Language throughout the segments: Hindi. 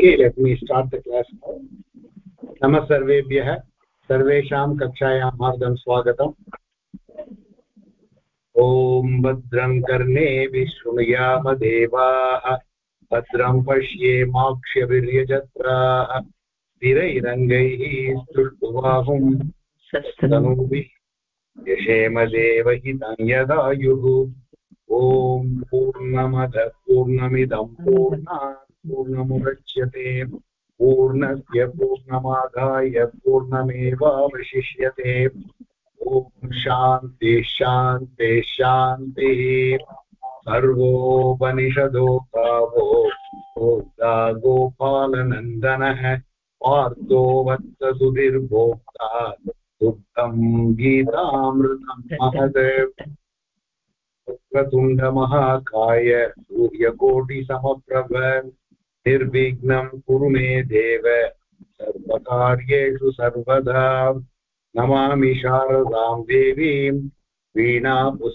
okay let me start the class now. नमः सर्वेभ्यः सर्वेषां कक्षायां हार्दं स्वागतम् ॐ भद्रं कर्णे विशृणुयाम देवाः भद्रं पश्येमाक्ष्यवीर्यजत्राः स्थिरैरङ्गैः स्तुष्टुवाहुं तनूभिः यशेमदेवहितं यदायुः ॐ पूर्णमदः पूर्णमिदं पूर्णात् पूर्णमुदच्यते पूर्णस्य पूर्णमादाय पूर्णमेवावशिष्यते। ॐ शान्ति शान्ति, शान्तिः। सर्वोपनिषदो गावो भोक्ता गोपालनन्दनः पार्थो वत्ससुधिर्भोक्ता दुःखं गीतामृतं महद वक्रतुण्डमहाकाय सूर्यकोटिसमप्रभ। निर्विघ्नं कुरु मे देव। सर्वकार्येषु सर्वदा नमामि शारदां देवीं, वीणापुस्तकधारिणीं,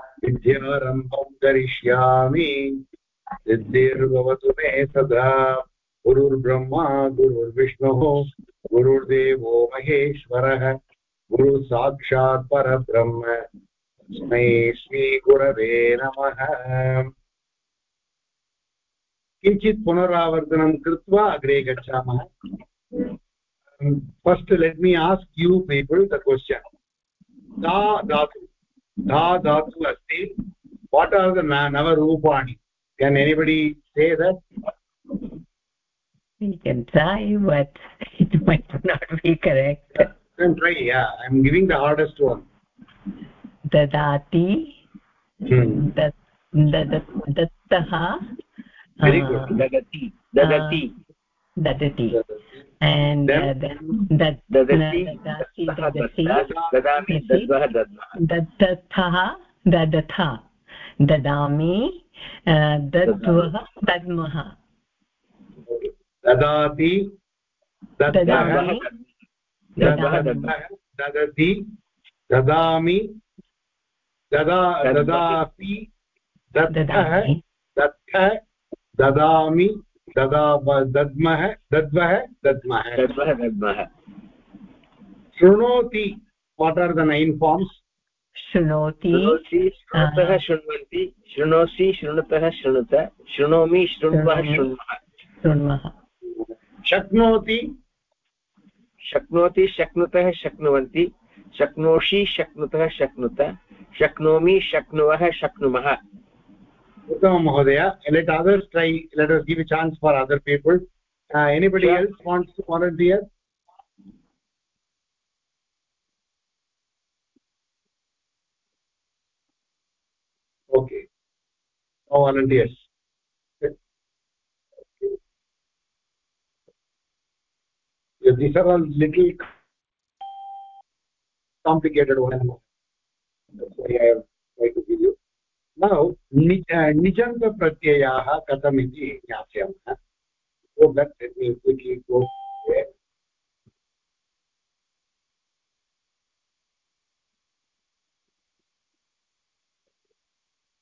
विद्यारम्भं करिष्यामि। सिद्धिर्भवतु मे सदा। गुरुर्ब्रह्मा, गुरुर्विष्णुः, गुरुर्देवो महेश्वरः, गुरुसाक्षात् परब्रह्म। तस्मै श्रीगुरवे नमः। किञ्चित् पुनरावर्तनं कृत्वा अग्रे गच्छामः first let me ask you people the question दा धातु धा धातु अस्ति वाट् आर् द नवरूपाणि can anybody say that We can try, but it might not be correct. Can try, yeah. I'm giving the hardest one. Dadati. Hmm. Dat, dadat, dattah. Very good uh, dadati dadati uh, dadati and then, uh, then that dadati dadati dadami dadvah dadatha dadami dadvah dadmah ददाति ददामि ददति ददामि ददा ददापि दत्तः दत्तः ददामि ददा दद्मः दद्मः दद्मः दद्मः दद्मः शृणोति what are the nine forms शृणोति शृणुतः शृण्वन्ति। शृणोसि शृणुतः शृणुत। शृणोमि शृण्वः शृण्मः शृण्मः शक्नोति शक्नोति शक्नुतः शक्नुवन्ति। शक्नोषि शक्नुतः शक्नुत। शक्नोमि शक्नुवः शक्नुमः। Uttamam mahodaya let others try let us give a chance for other people. Uh, anybody yeah. else wants to volunteer? Okay. No volunteers. Okay. yeah, these are all little complicated one that's why i have tried to give you नौ निजन्तप्रत्ययाः कथम् इति ज्ञास्यामः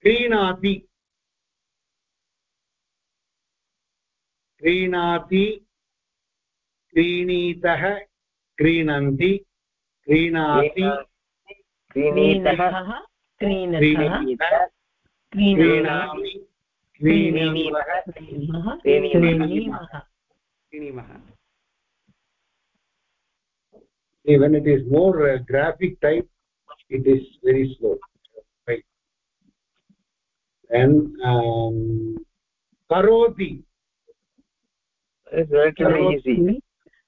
क्रीणाति। क्रीणाति क्रीणीतः क्रीणन्ति क्रीणाति क्रीणीतः। क्रीणतः। क्रीणामि क्रीणीमः when it is more uh, graphic type it is very slow right and um, karoti it's very easy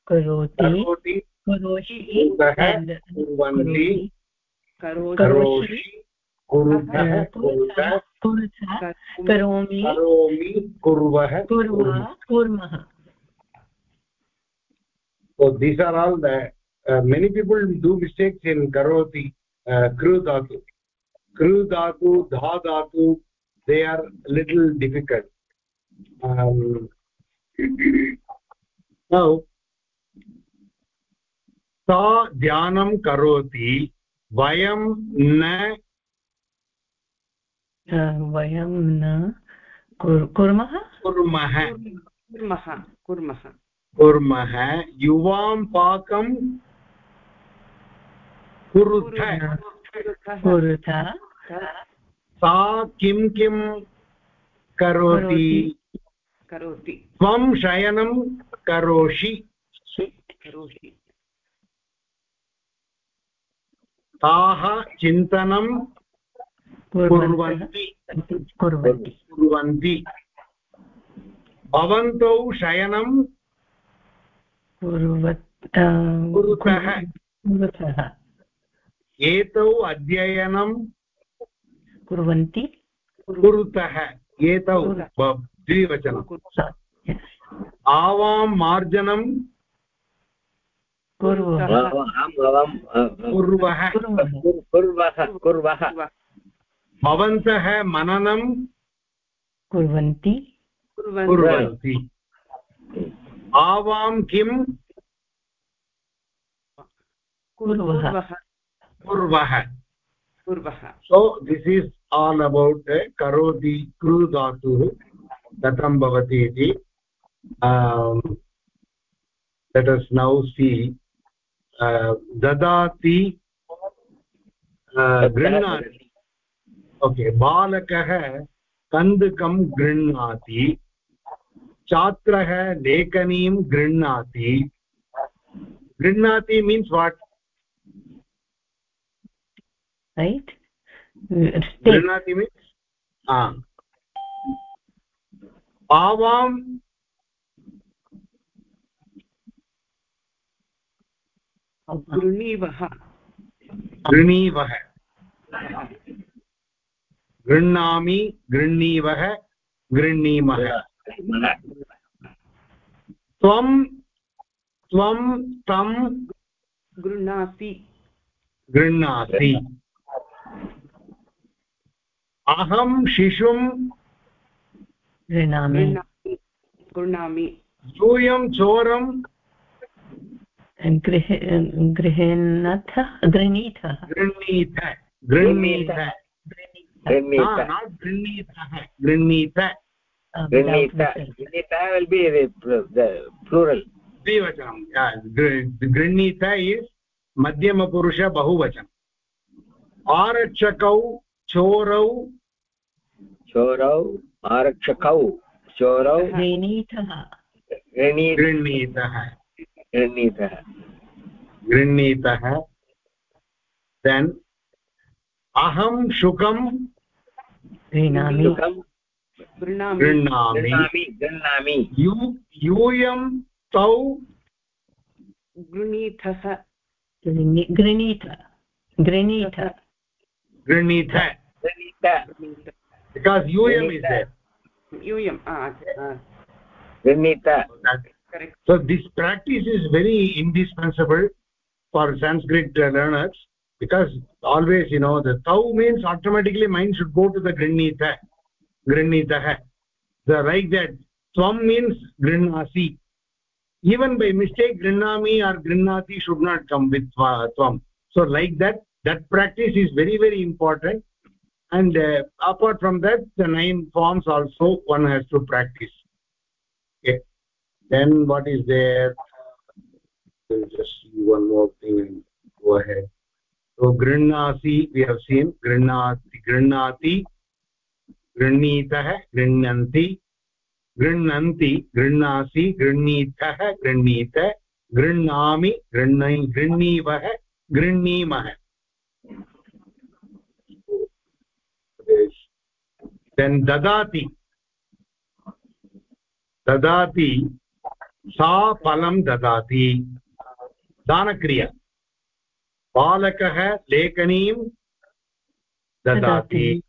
karoti karoshi kurvanti karoshi कुरुतः करोमि कुर्वः कुर्मः so these are all the uh, many people do mistakes in karoti uh, kru dhatu kru dhatu dha dhatu they are little difficult um, now सा ध्यानं करोति वयं न वयं न कुर्मः? कुर्मः। कुर्मः कुर्मः। कुर्मः। युवां पाकं कुरुथ। सा किं किं करोति। करोति। त्वं शयनं करोषि। करोषि। ताः चिन्तनं कुर्वन्तः। भवन्तौ शयनं कुरुतः एतौ अध्ययनं कुर्वन्ति। कुरुतः एतौ द्विवचनम् आवां मार्जनं कुर्वः। कुर्वः। कुर्वः कुर्वः। भवन्तः मननं कुर्वन्ति। कुर्वन्ति। आवां किं? कुर्वः। कुर्वः। So this is all about करोति क्रु धातुः कथं भवति इति। लेटस् नौ सी ददाति। गृह्णाति। ओके बालकः कन्दुकं गृह्णाति छात्रः लेखनीं गृह्णाति। गृह्णाति मीन्स् वाट् right? take गृह्णाति मीन्स् आवां गृणीवः गृणीवः गृह्णामि गृह्णीवः गृह्णीमः। त्वं त्वं तं गृह्णासि। गृह्णासि। अहं शिशुं गृह्णामि। गृह्णामि। यूयं चोरं गृह गृह्णथ। गृह्णीतः गृह्णीत गृह्णीत गृह्णीत गृह्णीतः द्विवचनं इस् मध्यमपुरुष बहुवचनम् आरक्षकौ चोरौ चोरौ आरक्षकौ चोरौ गृह्णी गृह्णीतः गृह्णीतः गृह्णीतः देन् अहं शुकं गृह्णामि सुखं गृह्णामि गृह्णामि गृह्णामि गृह्णामि यू यूयं तौ गृणीतः गृह्णी- गृह्णीत गृह्णीत गृह्णीत गृह्णीत बिकास् यूयम् इस् देर् यूयम् गृह्णीत correct so this practice is very indispensable for sanskrit uh, learners because always you know the tau means automatically mind should go to the grinita grinitah the like that tvam means grinnasi even by mistake grinnami or grinnati should not come with tvam so like that that practice is very very important. And uh, apart from that the nine forms also one has to practice. Okay. Then what is there? Just one more thing and go ahead so grinnasi we have seen grinnati grinnati गृह्णीतः गृह्णन्ति गृह्णन्ति गृह्णासि गृह्णीतः गृह्णीत, गृह्णामि गृह्ण, गृह्णीवः गृह्णीमः। Then dadati ददाति, सा फलं ददाति। दानक्रिया। बालकः लेखनीं ददाति।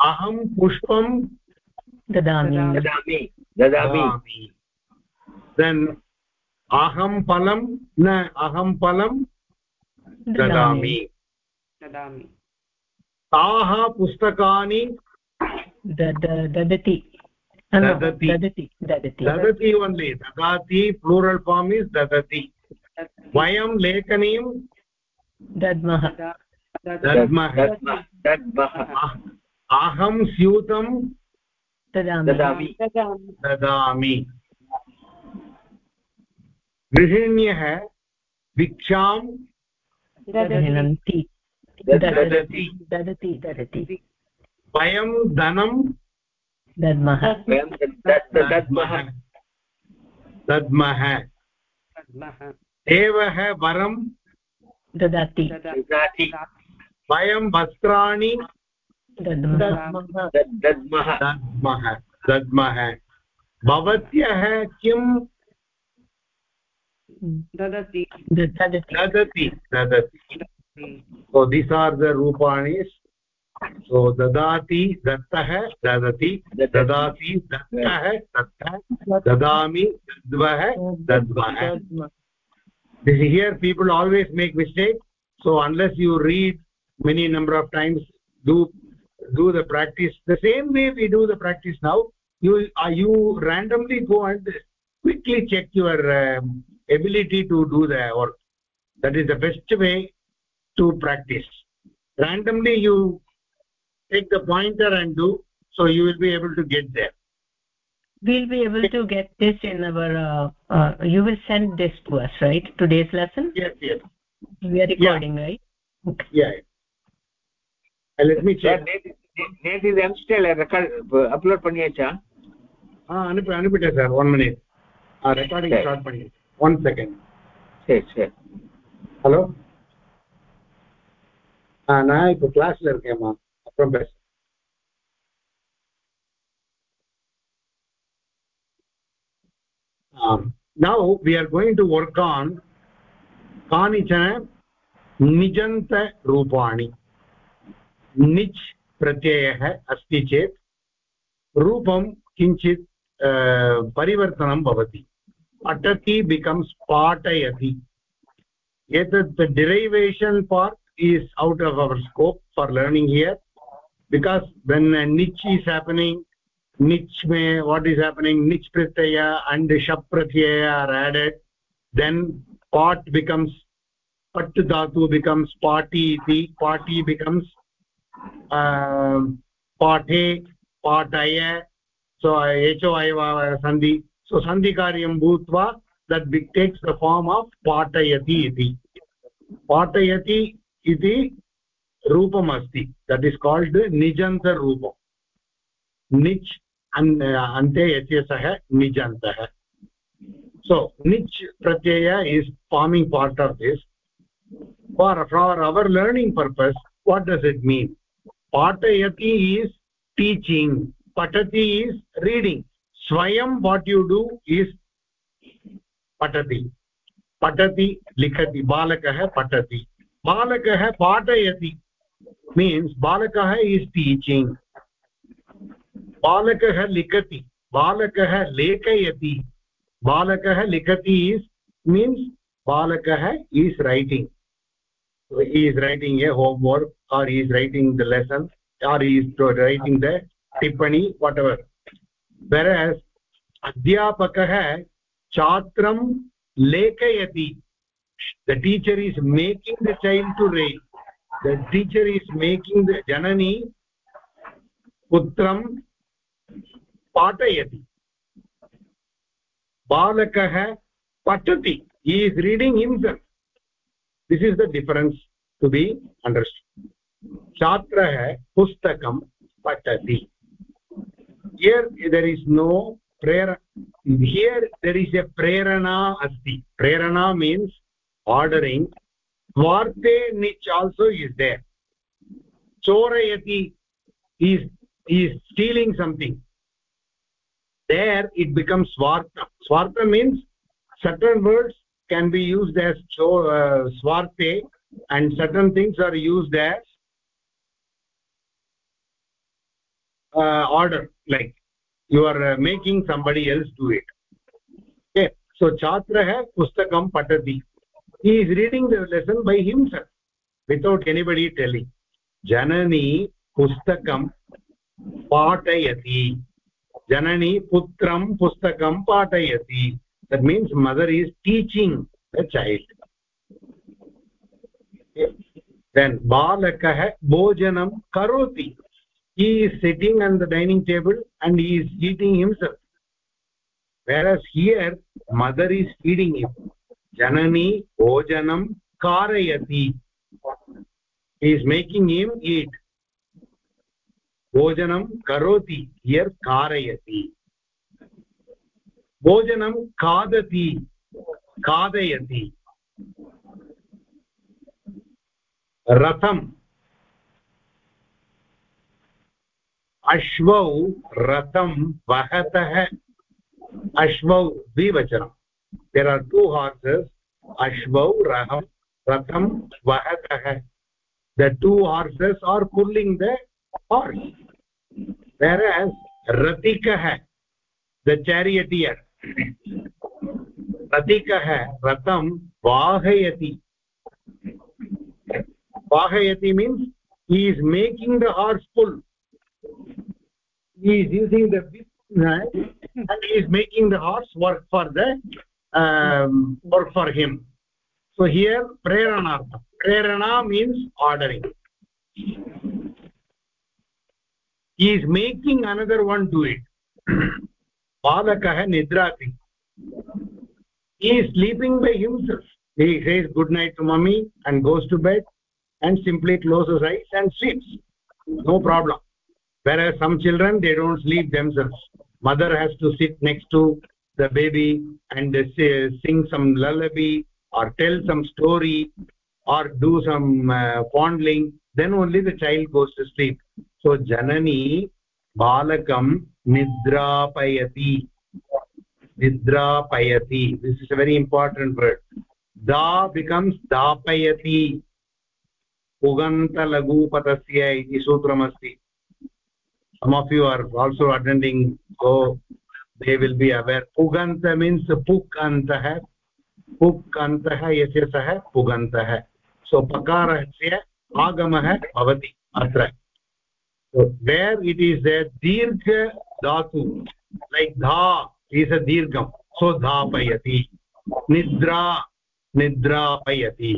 अहं पुष्पं ददामि। ददामि। ददामि। देन् अहं फलं न अहं फलं ददामि। ददामि। ताः पुस्तकानि। ददति। ददति। ददति ओन्लि ददाति प्लूरल् फार्म् इस् ददति। वयं लेखनीं दद्मः। दद्मः। दद्मः। दद्मः। अह- स्यूतं ददामि। ददामि। गृहिण्यः भिक्षां ददति। ददति। ददति। वयं धनं। दद्मः। दद्मः। दद्मः। देवः वरं ददाति। ददाति। वयं वस्त्राणि दद्मः। दद्मः। दद्मः। भवत्यः किं? ददति। ददति। ददति। सो दिस् आर् द रूपाणि। सो ददाति दत्तः ददति। ददाति दत्तः दत्तः। ददामि दद्वः। दद्मः। Here people always make mistake so unless you read many number of times do do the practice the same way we do the practice now you uh, you randomly go and quickly check your um, ability to do the work. That is the best way to practice. Randomly you take the pointer and do so you will be able to get there we'll be able to get this in our uh, uh, you will send this to us right today's lesson yes yes we are recording right okay. yeah uh, let me check நேற்று நேற்று இது எம்ஸ்டேல ரெக்கார்ட் அப்லோட் பண்ணியாச்சா ஆ அனுப்பி அனுப்பிட்டேன் சார் ஒன் மினிட் ஆ ரெக்கார்டிங் சரி. ஸ்டார்ட் பண்ணி ஒன் செகண்ட் சரி சரி ஹலோ ஆ நான் இப்போ கிளாஸ்ல இருக்கேம்மா அப்புறம் பேச Um, now we are going to work on कानिचन निजन्तरूपाणि निच् प्रत्ययः अस्ति चेत् रूपं किञ्चित् अ, परिवर्तनं भवति पठति बिकम्स् पाठयति एतत् the derivation part is out of our scope for learning here because when a niche is happening niche mein what is happening niche pratyaya and shap pratyaya are added then pot becomes pat dhatu becomes pati iti pati becomes um pathe pataya so ho aiva sandhi so sandhi karyam bhutva that takes the form of patayati iti patayati iti रूपम् अस्ति दट् इस् काल्ड् निजन्तरूपम् निच् अन् अन्ते इत्यतः निजन्तः। सो निच् प्रत्यय is forming part of this for for our learning purpose what does it mean पाठयति इस् टीचिङ्ग् पठति इस् रीडिङ्ग् स्वयं वाट् यु डू इस् पठति पठति लिखति बालकः पठति बालकः पाठयति मीन्स् बालकः इस् टीचिङ्ग् बालकः लिखति, बालकः लेखयति। बालकः लिखति इस् मीन्स् बालकः is writing is writing a homework or is writing the lesson or is writing the टिप्पणी वाट् एवर् वेरस् अध्यापकः छात्रं लेखयति the teacher is making the child to write the teacher is making the जननी पुत्रं पाठयति बालकः पठति he is reading himself this is the difference to be understood छात्रः पुस्तकं पठति here there is no prayer here there is a prerana asti prerana means ordering varte nich also is there chorayati is is stealing something there it becomes swartha swartha means certain words can be used as cho, uh, swarte and certain things are used as uh, order like you are uh, making somebody else do it okay so chhatrah pustakam patati he is reading the lesson by himself without anybody telling janani pustakam पाठयति जननी पुत्रं पुस्तकं पाठयति that means mother is teaching the child then balakah bhojanam karoti he is sitting on the dining table and he is eating himself whereas here mother is feeding him janani bhojanam karayati he is making him eat भोजनं करोति भोजन खादती भोजनं रथम अश्व रथम। अश्वौ रथं वहतः। अश्वौ द्विवचनम् देर् आर् टु हार्सस् अश्वौ रहं रथं वहतः। The two horses are pulling the horse whereas ratikah the charioteer. Ratikah ratham vahayati. Vahayati means he is making the horse pull. He is using the whip and he is making the horse work for the um, work for him. So here prerana prerana means ordering he is making another one do it. Balakah nidrati he is sleeping by himself. He says good night to mummy and goes to bed and simply closes eyes and sleeps. No problem. Whereas some children they don't sleep themselves. Mother has to sit next to the baby and say, sing some lullaby or tell some story or do some uh, fondling. Then only the child goes to sleep so जननी बालकं निद्रापयति निद्रापयति this is a very important word दा बिकम्स् दापयति पुगन्तलघूपतस्य इति सूत्रमस्ति some of you are also attending go they will be aware पुगन्त means पुक् अन्तः पुक् अन्तः यस्य सः पुगन्तः सो पकारस्य आगमः भवति अत्र so there it is a dirgha dhatu like dha is a dirgham so dhapayati nidra nidrapayati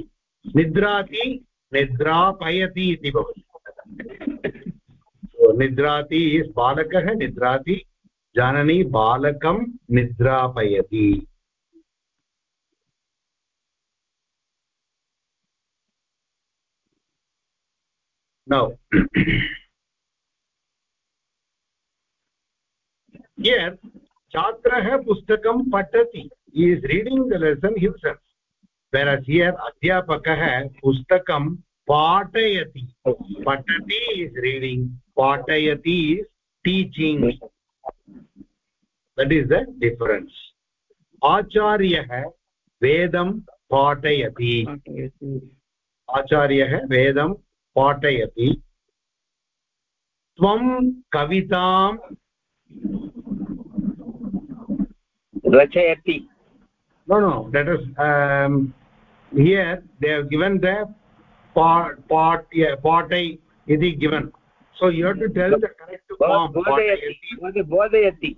nidrati निद्रापयति इति भवति निद्राति इस् बालकः निद्राति जाननी बालकं निद्रापयति now here छात्रः पुस्तकं पठति he is reading the lesson himself whereas here adhyapakah pustakam पाठयति पठति is reading पाठयति is teaching that is the difference आचार्यः वेदं पाठयति आचार्यः वेदं पाठयति त्वं कवितां रचयति no no that is um, here they have given the pot pot yeah, potai iti given so you have to tell the correct form bodhayati bodhayati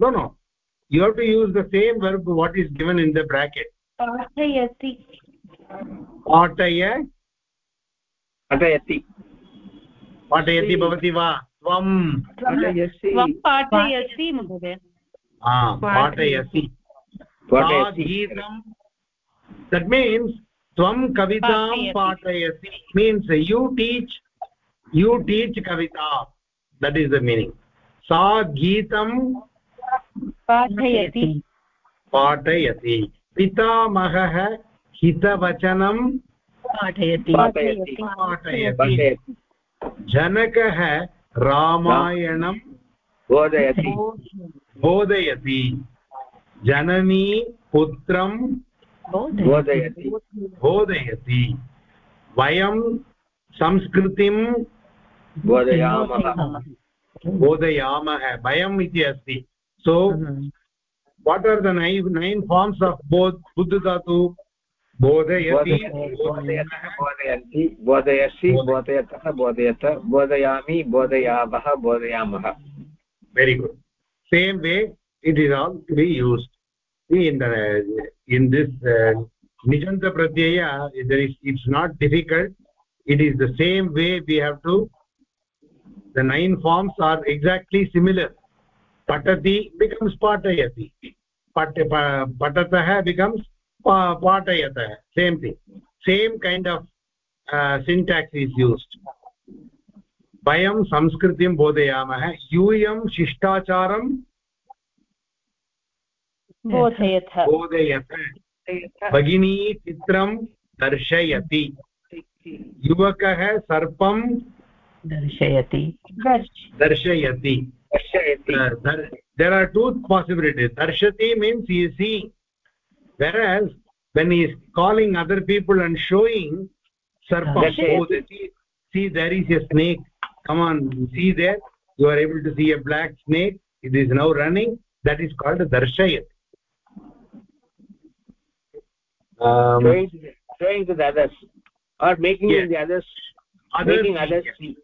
no no you have to use the same verb what is given in the bracket पाठयति पाठय पाठयति पाठयति भवति वा त्वं त्वं पाठयसि महोदय पाठयसि गीतं that means tvam kavitam patayasi means you teach you teach kavita that is the meaning sa geetam पाठयति पाठयति पितामहः हितवचनं पाठयति पाठयति जनकः रामायणं बोधयति बोधयति। जननी पुत्रं बोधयति। बोधयति। वयं संस्कृतिं बोधयामः। बोधयामः। वयम् इति अस्ति। So what are the nine nine forms of बोध् बुद्ध धातु? बोधयति। बोधयन्ति। बोधयसि बोधयतः बोधयत। बोधयामि बोधयामः बोधयामः। Very good. Same way it is all to be used. In the in this uh, nijanta pratyaya there is it's not difficult. It is the same way we have to the nine forms are exactly similar. Patati becomes patayati. Pat patatah becomes patayatah same thing. Same kind of uh, syntax is used वयं संस्कृतिं बोधयामः यूयं शिष्टाचारं बोधयथ बोधयत भगिनी चित्रं दर्शयति युवकः सर्पं दर्शयति दर्शयति दर्शयति there are two possibilities darshati means he is seeing whereas when he is calling other people and showing sarpam oh, see, see there is a snake come on see there you are able to see a black snake it is now running that is called darshayat um, showing, to the- showing to the others or making Yes. the others others making others yes. see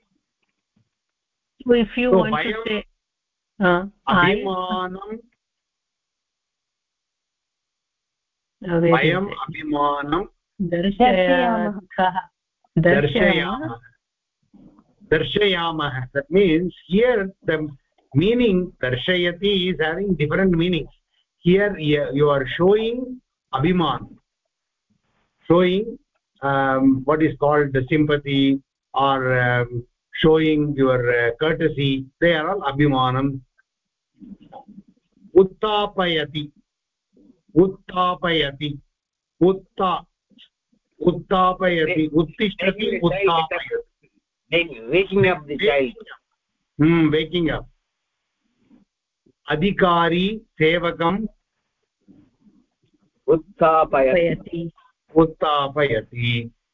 so if you So, want to vayam- say uh, I, अभिमानं uh, where is वयम् it? अभिमानं दर्शयामः दर्शयामः darshayaamah that means here the meaning darshayati is having different meanings here you are showing abhiman showing um, what is called the sympathy or um, showing your uh, courtesy they are all abhimanam uttapayati uttapayati utta uttapayati uttishati uttapayati waking up the child. hmm waking up. अधिकारी सेवकम् उत्थापयति उत्थापयति उत्थापयति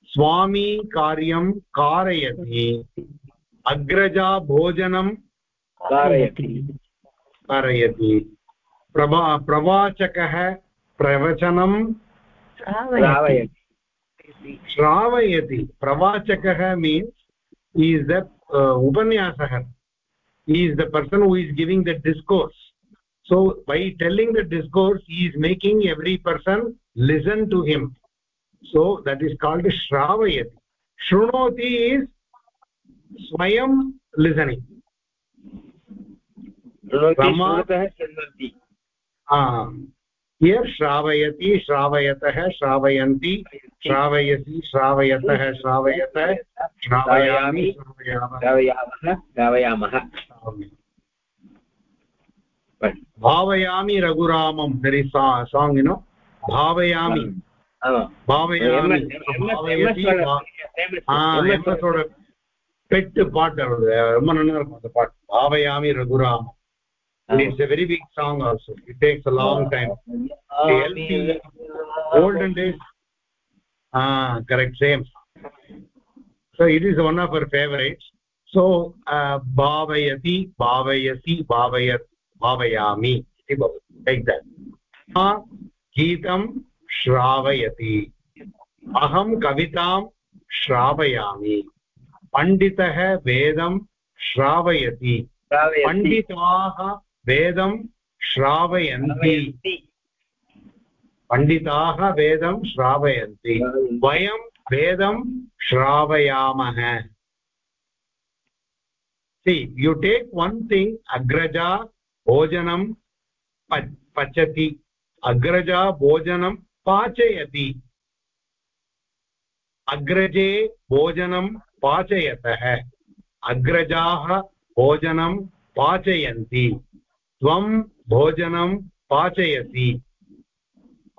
स्वामी कार्यं कारयति अग्रजा भोजनं कारयति कारयति प्रभा प्रवाचकः प्रवचनं श्रावयति श्रावयति प्रवाचकः means is the uh, upanyasah he is the person who is giving the discourse so by telling the discourse he is making every person listen to him so that is called shravayati shrunoti is swayam listening शृणोति रमा- शृणुतः शृण्वन्ति ah here shravayati shravayatah shravayन्ति श्रावयसि श्रावयतः श्रावयत श्रावयामि श्रावयामः श्रावयामः श्रावयामः भावयामि रघुरामं there is a song you know भावयामि ஆமாம் भावयामि MS भावयति भा- ஆ, MS MS ஓட பெட்டு பாட்டு அவருடைய ரொம்ப நல்லா இருக்கும் அந்த பாட்டு பாவயாமி and it's a very big song also it takes a long time the lp olden days ah correct same so it is one of our favorites so bhavayati bhavayasi bhavayat bhavayami iti bhavati like that ah गीतं श्रावयति अहं कवितां श्रावयामि पण्डितः वेदं श्रावयति पण्डिताः वेदं श्रावयन्ति। पण्डिताः वेदं श्रावयन्ति। वयं वेदं श्रावयामः। See you take one thing अग्रजा भोजनं पचति अग्रजा भोजनं पाचयति अग्रजे भोजनं पाचयतः अग्रजाः भोजनं पाचयन्ति त्वं भोजनं पाचयसि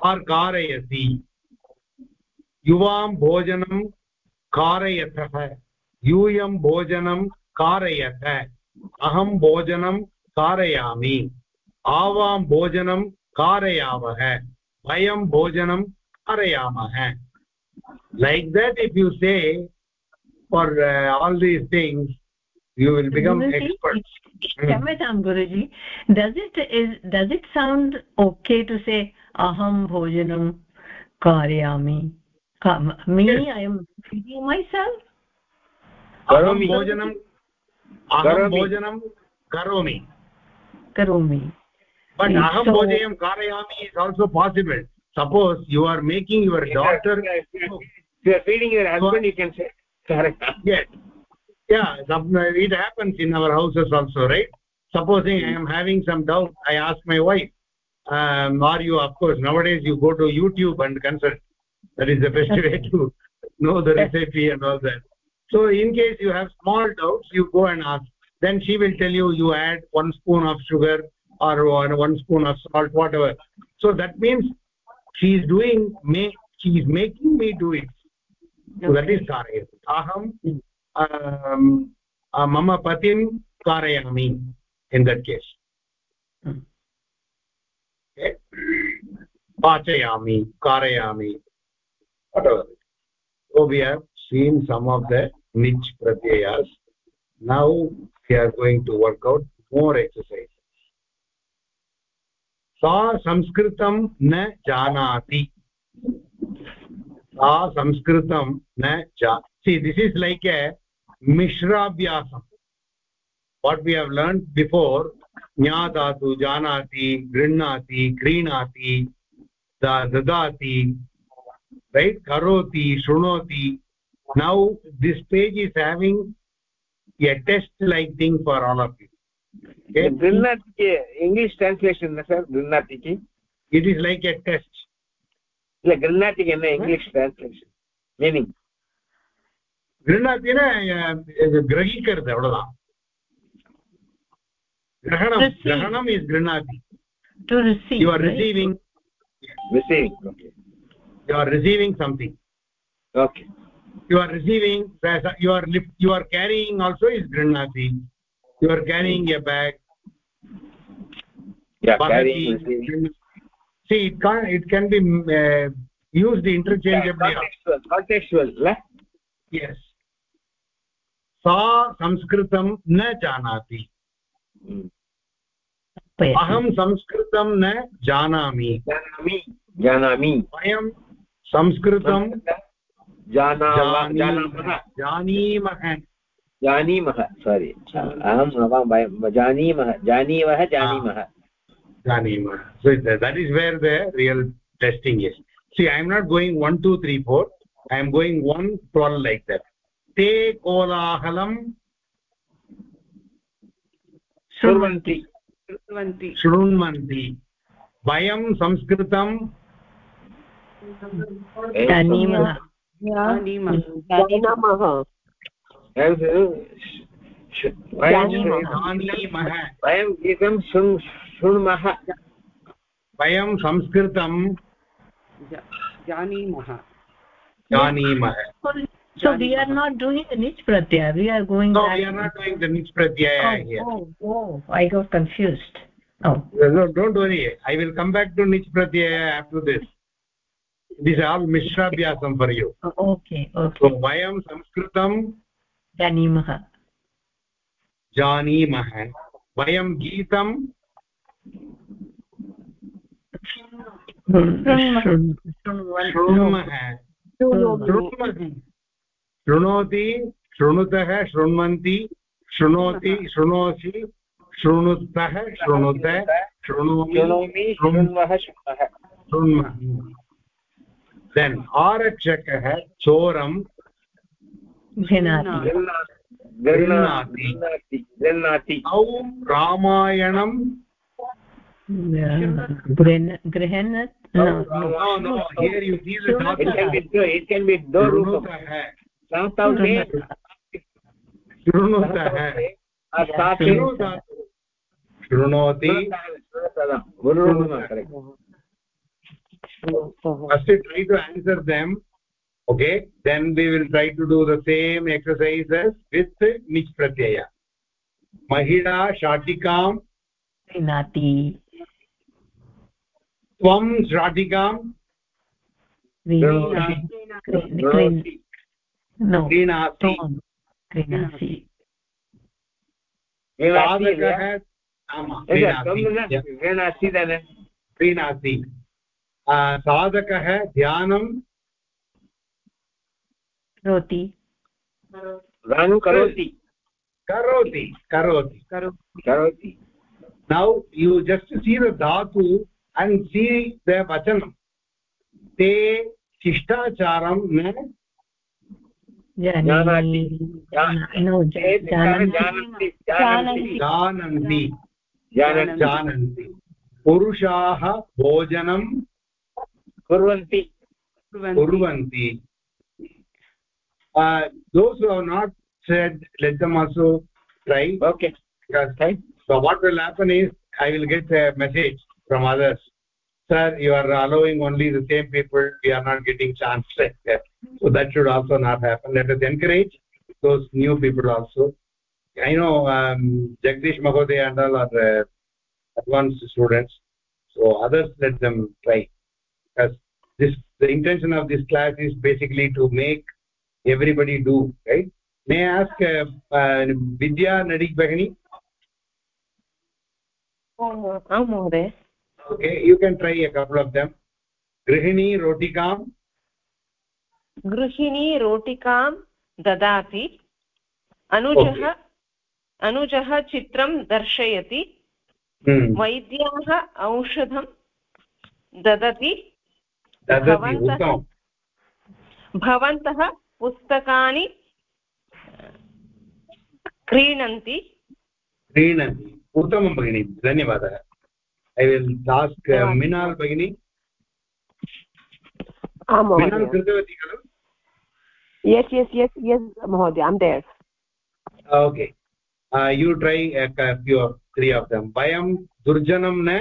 आर् कारयसि युवां भोजनं कारयतः यूयं भोजनं कारयत अहं भोजनं कारयामि, आवां भोजनं कारयावः, वयं भोजनं कारयामः। Like that, if you say, for all these things you will become Guruji, expert Hmm. Shamatam Guruji, does it is does it sound okay to say aham bhojanam karyami? Me, Yes. I am feeding myself. aham Karomi. bhojanam aham bhojanam karomi Karomi. but Hmm, aham so- bhojayam karayami is also possible suppose you are making your daughter if you are feeding your husband you can say correct yes yeah it happens in our houses also right? Supposing i am having some doubt i ask my wife um, or you of course nowadays you go to youtube and consult. That is the best way to know the recipe and all that. So in case you have small doubts you go and ask. Then she will tell you you add one spoon of sugar or one, spoon of salt whatever. So that means she is doing me she is making me do it. So that is karya aham. Hmm. मम पतिं कारयामि case hmm. okay pachayami karayami whatever so we have seen some of the niche pratyayas now we are going to work out more exercises सा संस्कृतं न जानाति सा संस्कृतं न जा see this is like a मिश्राभ्यासम् what we have learn before ज्ञादातु जानाति गृह्णाति क्रीणाति ददाति रैट् करोति शृणोति now this page is having a test like thing for all of you गृह्णाति इङ्ग्लिश् ट्रान्स्लेशन् न सर् गृह्णाति इट् इस् ए टेस्ट् इल्ल गृह्णाति इङ्ग्लिश् ट्रान्स्लेशन् grinati na grahikirது அவ்வளவுதான் grahanam grahanam is grinati to receive you are receiving receiving okay you are receiving something okay you are receiving you are lift you are carrying also is grinati you are carrying a bag yeah carrying see it can it can be uh, used interchangeably yeah, contextual contextual la? yes सा संस्कृतं न जानाति। अहं संस्कृतं न जानामि। जानामि जानामि। वयं संस्कृतं जानीमः जानीमः। सारि अहं वयं जानीमः जानीमः। जानीमः। जानीमः so is where the real testing is see I am not going one two three four I am going one twelve like that te kolahalam शृण्वन्ति शृण्वन्ति वयं संस्कृतं। जानीमः। वयं गीतं शृण्मः वयं संस्कृतं। जानीमः। जानीमः। So we are not doing the nich pratyaya we are going no we are not doing the nich pratyaya oh, here oh oh i got confused oh no don't worry i will come back to nich pratyaya after this this is all mishra mishrabhyasam for you oh, okay okay so vayam sanskritam janimah जानीमः वयं गीतं शृण्मः शृण्मः शृणोति शृणुतः शृण्वन्ति शृणोति शृणोसि शृणुतः शृणुत शृणोमि शृण्वः। शृण्मः देन् आरक्षकः चोरं गृह्णाति औ रामायणं गृहन् Do शृणुतः शृणोति first try to answer them okay then we will try to do the same exercises with nich pratyaya mahila shatikam nati त्वं शाटिकां क्रीणासि। क्रीणासि। क्रीणासि साधकः ध्यानं। करोति। करोति। करोति। करोति। करोति। Now you just see the धातु and see the vachanam te शिष्टाचारं जानन्ति। जानन्ति। पुरुषाः भोजनं कुर्वन्ति। कुर्वन्ति। Those not said let them also try okay so what will happen is I will get a message from others sir you are allowing only the same people you are not getting chance so that should also not happen. Let us encourage those new people also. I know um, jagdish mahoday and all are uh, advanced students. So others let them try. Because this the intention of this class is basically to make everybody do right? May i ask uh, uh, vidya nadik bagani oh, oh, oh am okay you can try a couple of them. Grihini rotikam. गृहिणी रोटिकां ददाति। अनुजः Okay. अनुजः चित्रं दर्शयति। hmm. वैद्याः औषधं ददति। ददति भवन्तः भवन्तः पुस्तकानि क्रीणन्ति। क्रीणन्ति। उत्तमं भगिनि धन्यवादः। ऐ विल् टास्क् मिनाल् भगिनि। मिनाल् कृतवती खलु? यस् यस् यस् यस् महोदय आं there okay you try few three of them वयं दुर्जनं न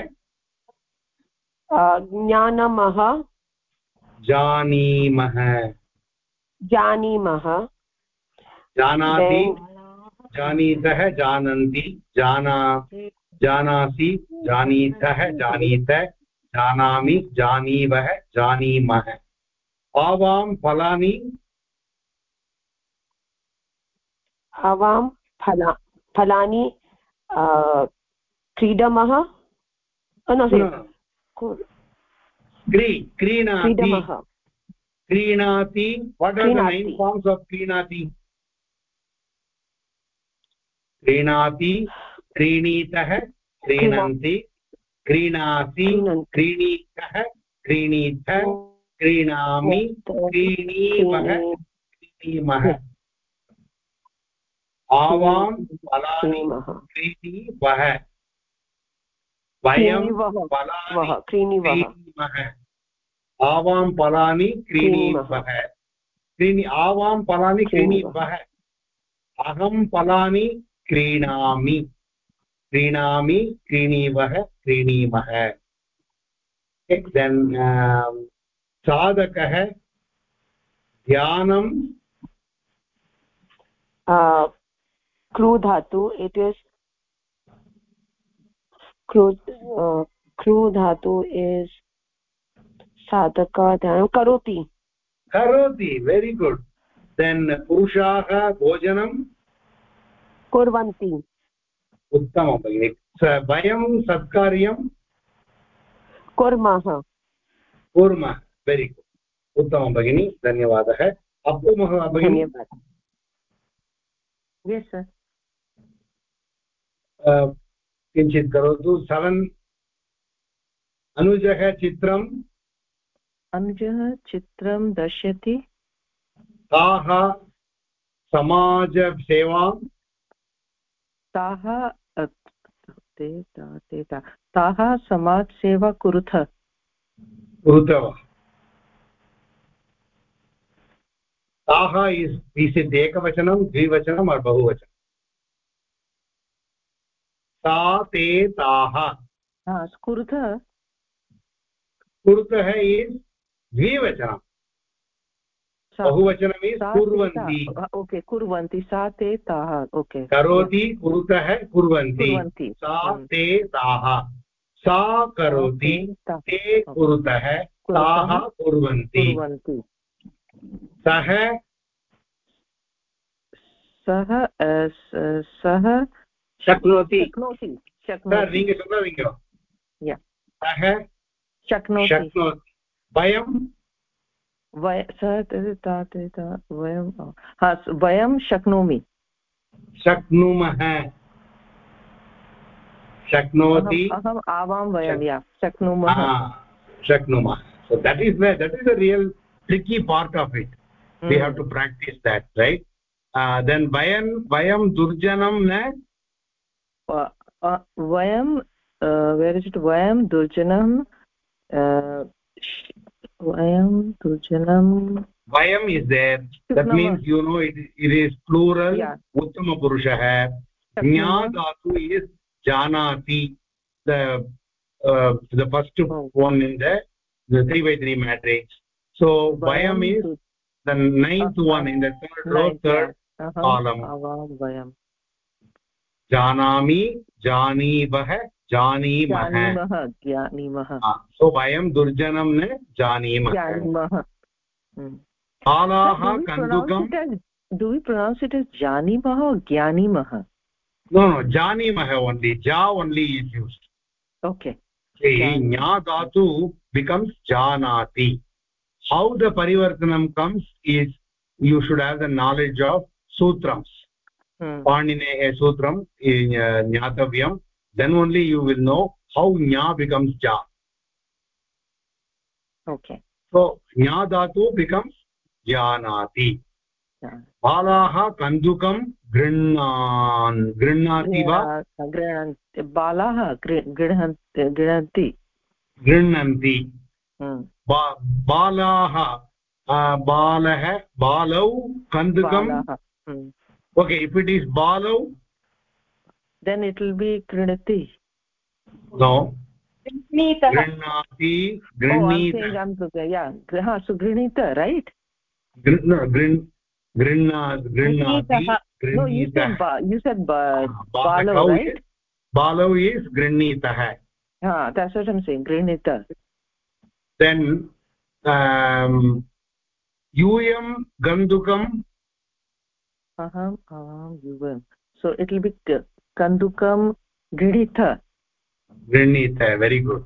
ज्ञानमः जानीमः जानीमः जानाति जानीतः जानन्ति जाना जानासि जानीतः जानीत जानामि जानीवः जानीमः आवां फलानि आवां फला फलानि क्रीडमः. क्रीणाति। क्रीडमः। फार्म्स् क्रीणाति। क्रीणाति? क्रीणीतः क्रीणन्ति। क्रीणासि क्रीणीतः क्रीणीथ क्रीणामि क्रीणीमः। क्रीणीमः। आवां फलानि क्रीणीमः क्रीणीवः। वयं फलानि क्रीणीमः आवां फलानि क्रीणीमः। क्रीणि आवां फलानि। क्रीणीवः। अहं फलानि क्रीणामि। क्रीणामि क्रीणीवः क्रीणीमः। देन् साधकः ध्यानं क्रू धातु इट् इस् क्रू क्रू धातु इस् साधक ध्यानं करोति। करोति वेरि गुड् देन् पुरुषाः भोजनं कुर्वन्ति। उत्तमं भगिनि। वयं सत्कार्यं कुर्मः। कुर्मः वेरि गुड् उत्तमं भगिनि धन्यवादः। अप्पु महो भगिनि? धन्यवादः। यस् सर् अ, किञ्चित् करोतु। सेवन्। अनुजः चित्रं अनुजः चित्रं दर्शति ताः समाजसेवां ताः ते समाजसेवा कुरुथ। कृतवः ताः इस् इस् एकवचनं द्विवचनं or बहुवचनं। सा ते ताः। हा कुरुथ कुरुतः इस् द्विवचनं। सा- बहुवचनं इस् कुर्वन्ति। ओके कुर्वन्ति। सा ते ताः ओके। करोति कुरुतः कुर्वन्ति। सा। ते ताः। सा करोति ते कुरुतः ताः कुर्वन्ति। सः सः सः शक्नोति। वयं? वयं शक्नोमि। शक्नुमः। शक्नोति। अहम् आवां वयं या। शक्नुमः। शक्नुमः। So that is that is a tricky part of it we have to practise that right then वयं वयं दुर्जनं न vayam where is it? Vayam durjanam vayam durjanam vayam is there. That means you know it, it is plural. Yeah. uttama purushah nya dhatu is janati. The uh, the first oh. one in the the 3 by 3 matrix. So vayam is the ninth uh one in the third row third uh -huh. column. Vayam जानामि जानीमः। जानी जानीमः सो वयं दुर्जनं न जानी बालाः कन्दुकं do we pronounce it is जानीमः ज्ञानीमः? नो नो जानीमः ओन्लि जा only is used okay how the परिवर्तनं comes is you should have the knowledge of सूत्रम्स् पाणिनेः सूत्रं ज्ञातव्यं. Then only you will know how ज्ञा बिकम्स् जा सो ज्ञा धातु बिकम्स् जानाति बालाः कन्दुकं गृह्णान् गृह्णाति वा बालाः गृह्णन्ति गृह्णन्ति बालाः बालः बालौ कन्दुकं okay if it is बालौ then it will be krinati no grinati grinita oh, I'm saying, yeah ha so grinita right grin no, grin grinna grinnati no you said ba, you said ba, balo right balo is grinnitah ha that's what i'm saying grinita then um yum gandukam aham aham yum so it will be कन्दुकं गृणीत गृह्णीत वेरि गुड्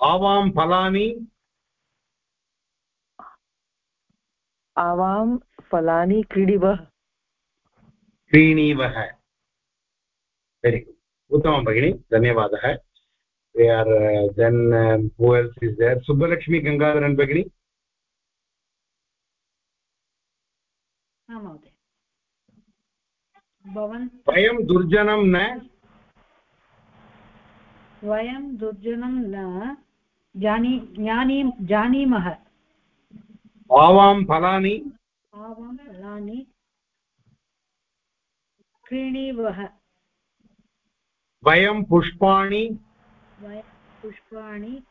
आवां फलानि आवां फलानि क्रीडिवः क्रीणीवः वेरि गुड् उत्तमं भगिनि धन्यवादः we are uh, then uh, who else is there subbalakshmi gangadharan bagini भवन् वयं दुर्जनं न वयं दुर्जनं न जानी ज्ञानी जानीमः। आवां फलानि आवां फलानि क्रीणीवः। वयं पुष्पाणि वयं पुष्पाणि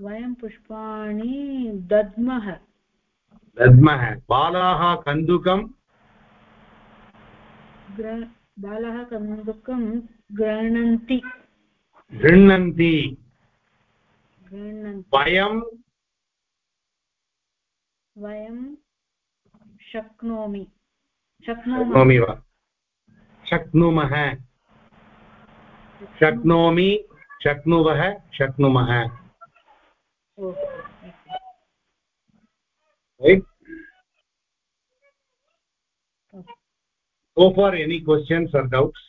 वयं पुष्पाणि दद्मः। दद्मः। बालाः कन्दुकं बालः कन्दुकं गृह्णन्ति। गृह्णन्ति। वयं वयं शक्नोमि। शक्नोमि। वा? शक्नुमः। शक्नोमि शक्नुवः शक्नुमः। So far any questions or doubts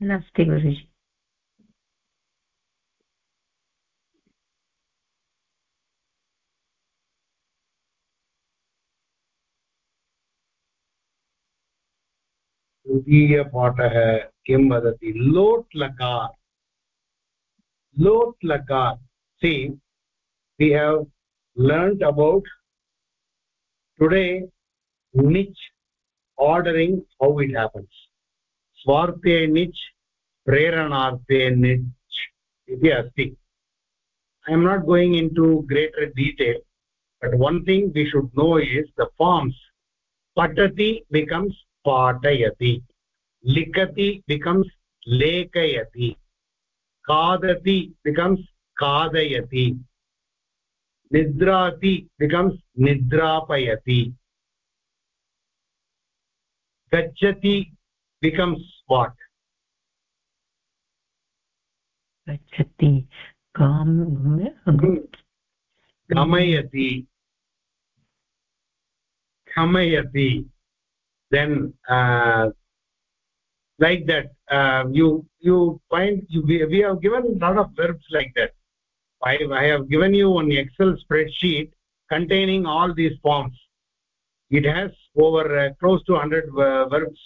नास्ति गुरुजि तृतीयपाठः किं वदति लोट् लकार lot lagar see we have learned about today niche ordering how it happens. Swarthe niche preranarthe niche. Iti asti i am not going into greater detail but one thing we should know is the forms. Patati becomes patayati. Likati becomes lekayati. खादति becomes खादयति। निद्राति becomes निद्रापयति। गच्छति becomes what? गच्छति। गमयति। क्षमयति। Then uh, like that uh, you you find you, we, we have given a lot of verbs like that. I, I have given you an excel spreadsheet containing all these forms. It has over uh, close to 100 uh, verbs.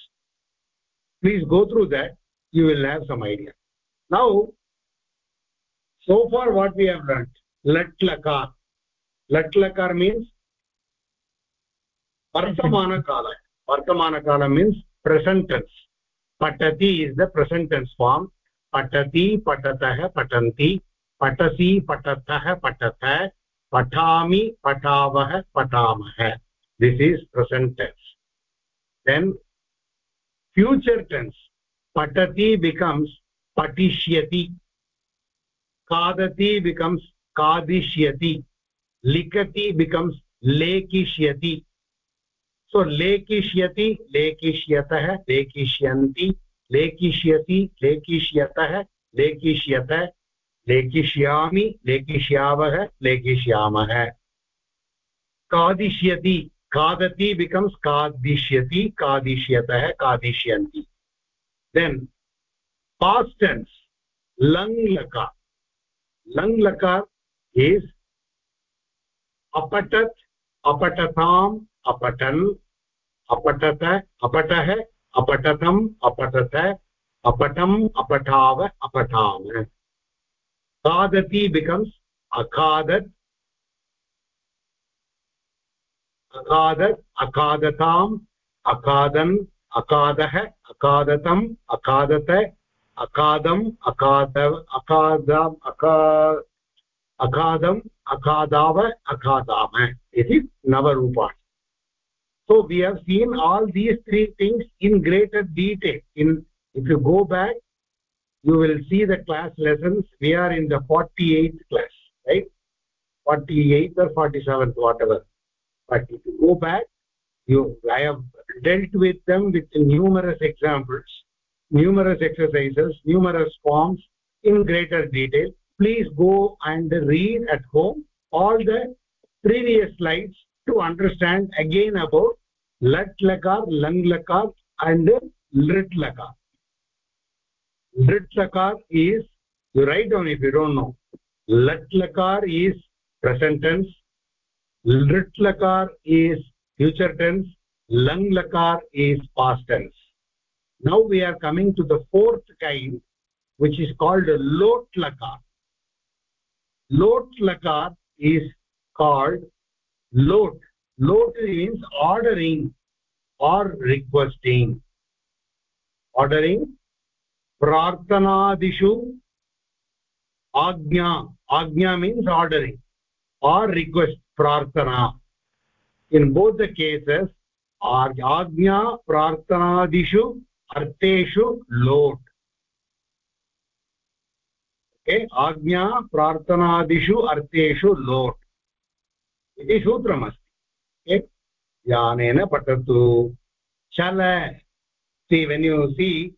Please go through that. You will have some idea. Now so far what we have learnt. Lat lakar lat lakar means vartamana kala. Vartamana kala means present tense patati is the present tense form patati patatah patanti patasi patatah patatah patami patavah patamah this is present tense then future tense patati becomes patishyati kadati becomes kadishyati likati becomes lekishyati सो लेखिष्यति लेखिष्यतः लेखिष्यन्ति लेखिष्यति लेखिष्यतः लेखिष्यत लेखिष्यामि लेखिष्यावः लेखिष्यामः खादिष्यति खादति बिकम्स् खादिष्यति खादिष्यतः खादिष्यन्ति देन् पास्टेन्स् लङ्लकार लङ्लकार इस् अपठत् अपठताम् अपठन् अपठत अपठः अपठतम् अपठत अपठम् अपठाव अपठाम खादति बिकम्स् अखादत। अखादत् अखादन अखाद अखादः अखादतम्, अखादत, अखादम्, अखाद, अखादम्, अखा, अखादम्, अखादाव, अखादाम। इति नवरूपाणि। So we have seen all these three things in greater detail. In if you go back you will see the class lessons. We are in the 48th class right? 48th or 47th whatever. But if you go back you i have dealt with them with numerous examples numerous exercises numerous forms in greater detail. Please go and read at home all the previous slides to understand again about lat lakar lang lakar and lit lakar. Lit lakar is you write down if you don't know. Lat lakar is present tense. Lrit lakar is future tense. Lang lakar is past tense. Now we are coming to the fourth kind which is called lot lakar. Lot lakar is called lot lot means ordering or requesting ordering prarthanadishu agnya agnya means ordering or request prarthana in both the cases ajna prarthanadishu artheshu lot okay ajna prarthanadishu artheshu lot इति सूत्रमस्ति यानेन पठतु चल see when you see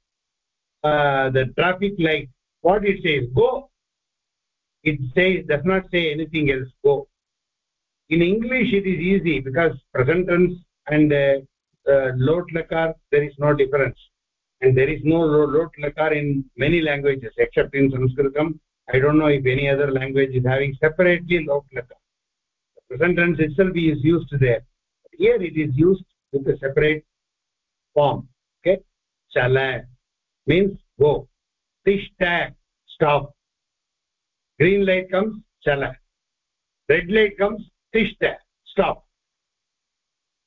uh, the traffic light what it says go it says does not say anything else go in english it is easy because present tense and uh, uh, lot lakar there is no difference and there is no lot lakar in many languages except in sanskritam i don't know if any other language is having separately lot lakar the present tense itself is used there. Here it is used with a separate form. Okay? Chala means go. Tishta stop. Green light comes chala red light comes tishta stop.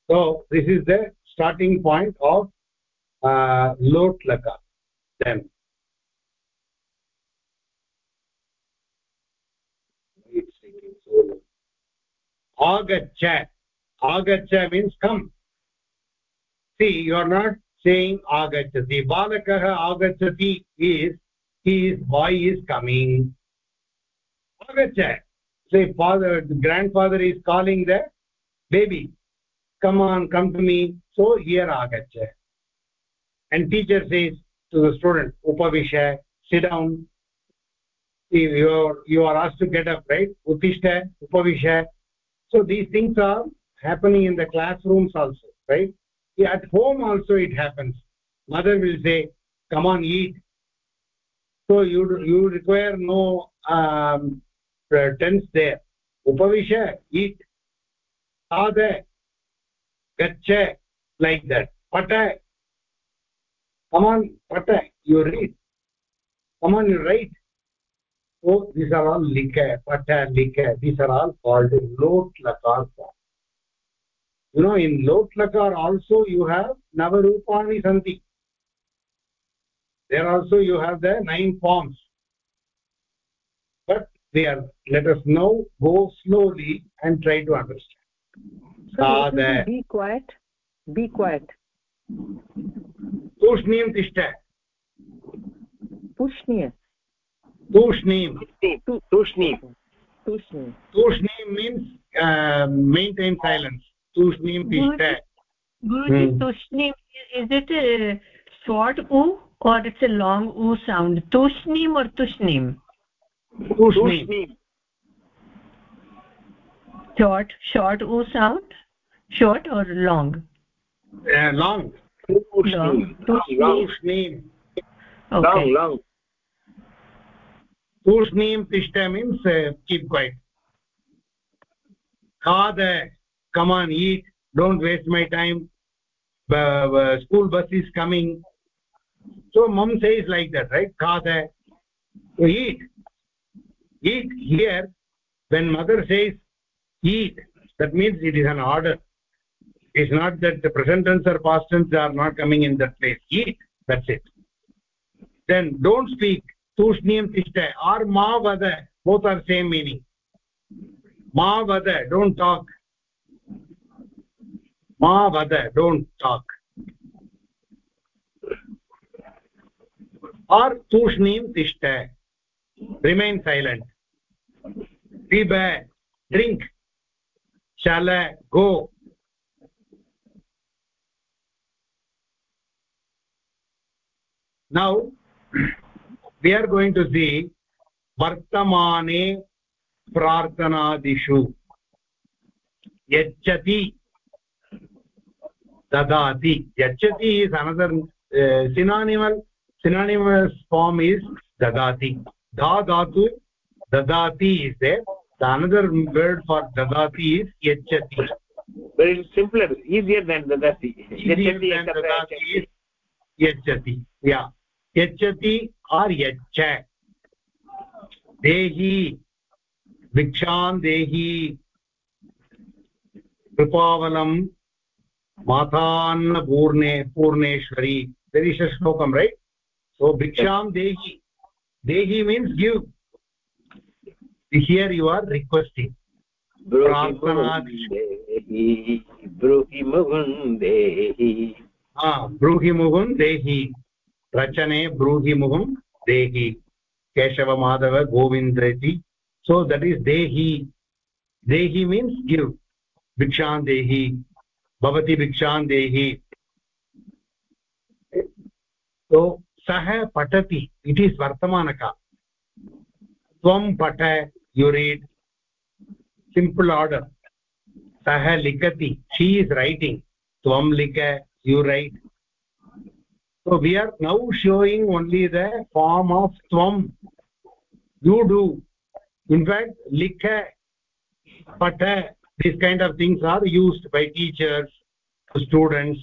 So this is the starting point of uh, lot laka then it's taking so long agacha agacha means come. See you are not saying agachati balakah agachati is his boy is coming. Agacha say father the grandfather is calling the baby. Come on come to me. So here agacha and teacher says to the student upavisha sit down. You are you are asked to get up right? Utishta upavisha so these things are happening in the classrooms also right? At home also it happens. Mother will say come on eat. So you you require no um, tense there. Upavisha eat. Ade gaccha like that. Pata come on pata you read. Come on you write so these are all likha pata likha these are all called lot lakar form you know in lot lakar also you have navarupani santi there also you have the nine forms but they are let us now go slowly and try to understand so be quiet be quiet tushnim tishta pushniya tushnim. Tushnim. Tushnim. Tushnim means uh, maintain silence. Tushnim tishta guruji hmm. tushnim is it a short u or it's a long u sound? Tushnim or tushnim? Tushnim. Short short u sound? Short or long? Uh, long tushnim. Tushnim. Okay. long long tushnim tishta means uh, keep quiet. Come on eat don't waste my time. Uh, uh, school bus is coming. So mom says like that right? Khada eat. Eat here. When mother says eat that means it is an order. It's not that the present tense or past tense are not coming in that place. Eat that's it. Then don't speak तूष्णीम तिष्ट आर् मा वद बोत् आर् सेम् मीनिङ्ग् मा वद डोण्ट् टॉक मा वद डोण्ट् टाक् आर् तूष्णीं तिष्ठ। रिमैन् सैलेण्ट् पिब ड्रिङ्क् चल गो नौ we are going to see vartamane प्रार्थनादिषु यच्छति dadati yachati is another uh, synonymal synonymous form is dadati da dhatu dadati is there the another word for dadati is yachati very simpler easier than dadati yachati than dadati is yachati yeah yachati or यच्च देहि भिक्षां देहि। कृपावलं मातान्नपूर्णे पूर्णेश्वरी। दरिश श्लोकं रैट् सो भिक्षां देहि। देहि means give here you are requesting ब्रूहि मुगुन् देहि ब्रूहि मुगुन् देहि। हाँ, रचने ब्रूहि ब्रूहिमुखं देहि। केशवमाधव गोविंद सो दट इज़ देहि। देहि मीन्स् गिव् भिक्षां देहि। भवति भिक्षां देहि। तो सो सः पठति। इट् इस् वर्तमानका। त्वं पठ यू रीड् सिंपल आर्डर् सः लिखति। शी इस् रैटिङ्ग् त्वं लिख you write so we are now showing only the form of tvam. You do. In fact likha pata these kind of things are used by teachers to students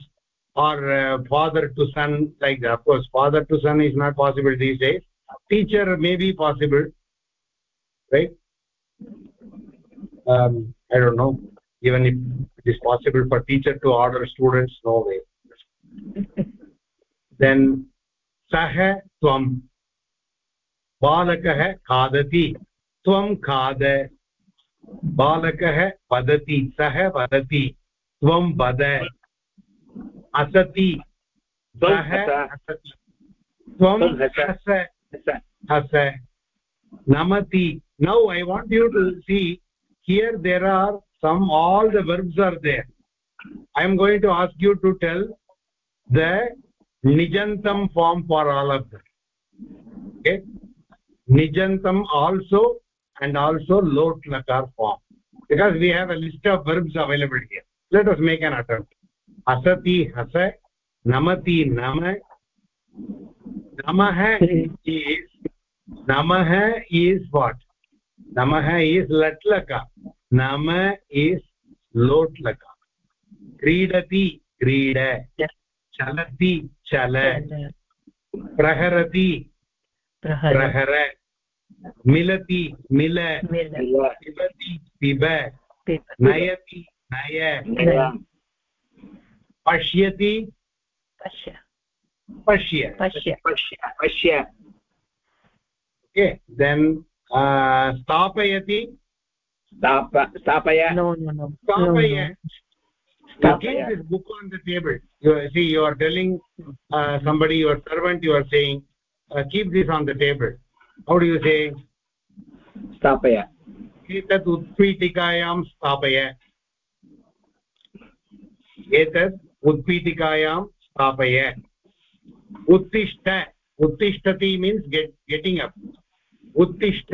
or uh, father to son like that. Of course father to son is not possible these days. Teacher may be possible right? Um, i don't know. Even if it is possible for teacher to order students no way then सः त्वं। बालकः खादति त्वं खाद। बालकः वदति सः वदति त्वं वद। हसति सः त्वं हस। हस। नमति। Now I want you to see here there are some all the verbs are there I am going to ask you to tell the nijantam form for all of them okay nijantam also and also lot lakar form because we have a list of verbs available here let us make an attempt asati hasa namati nama namah is namah is what namah is latlaka nama is lotlaka क्रीडति क्रीड चलति चल। प्रहरति। प्रहर। मिलति। मिल। पिबति। पिब। नयति। नय। पश्यति। पश्य। पश्य। पश्य। पश्य। पश्य। ओके देन् स्थापयति। स्थापय। स्थापय। You keep this book on the table you see you are telling uh, somebody your servant you are saying uh, keep this on the table how do you say स्थापय एतत् उत्पीठिकायां स्थापय एतत् उत्पीठिकायां स्थापय उत्तिष्ठ उत्तिष्ठति मीन्स् गेट् गेटिङ्ग् अप् उत्तिष्ठ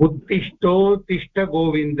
उत्तिष्ठोत्तिष्ठ Govinda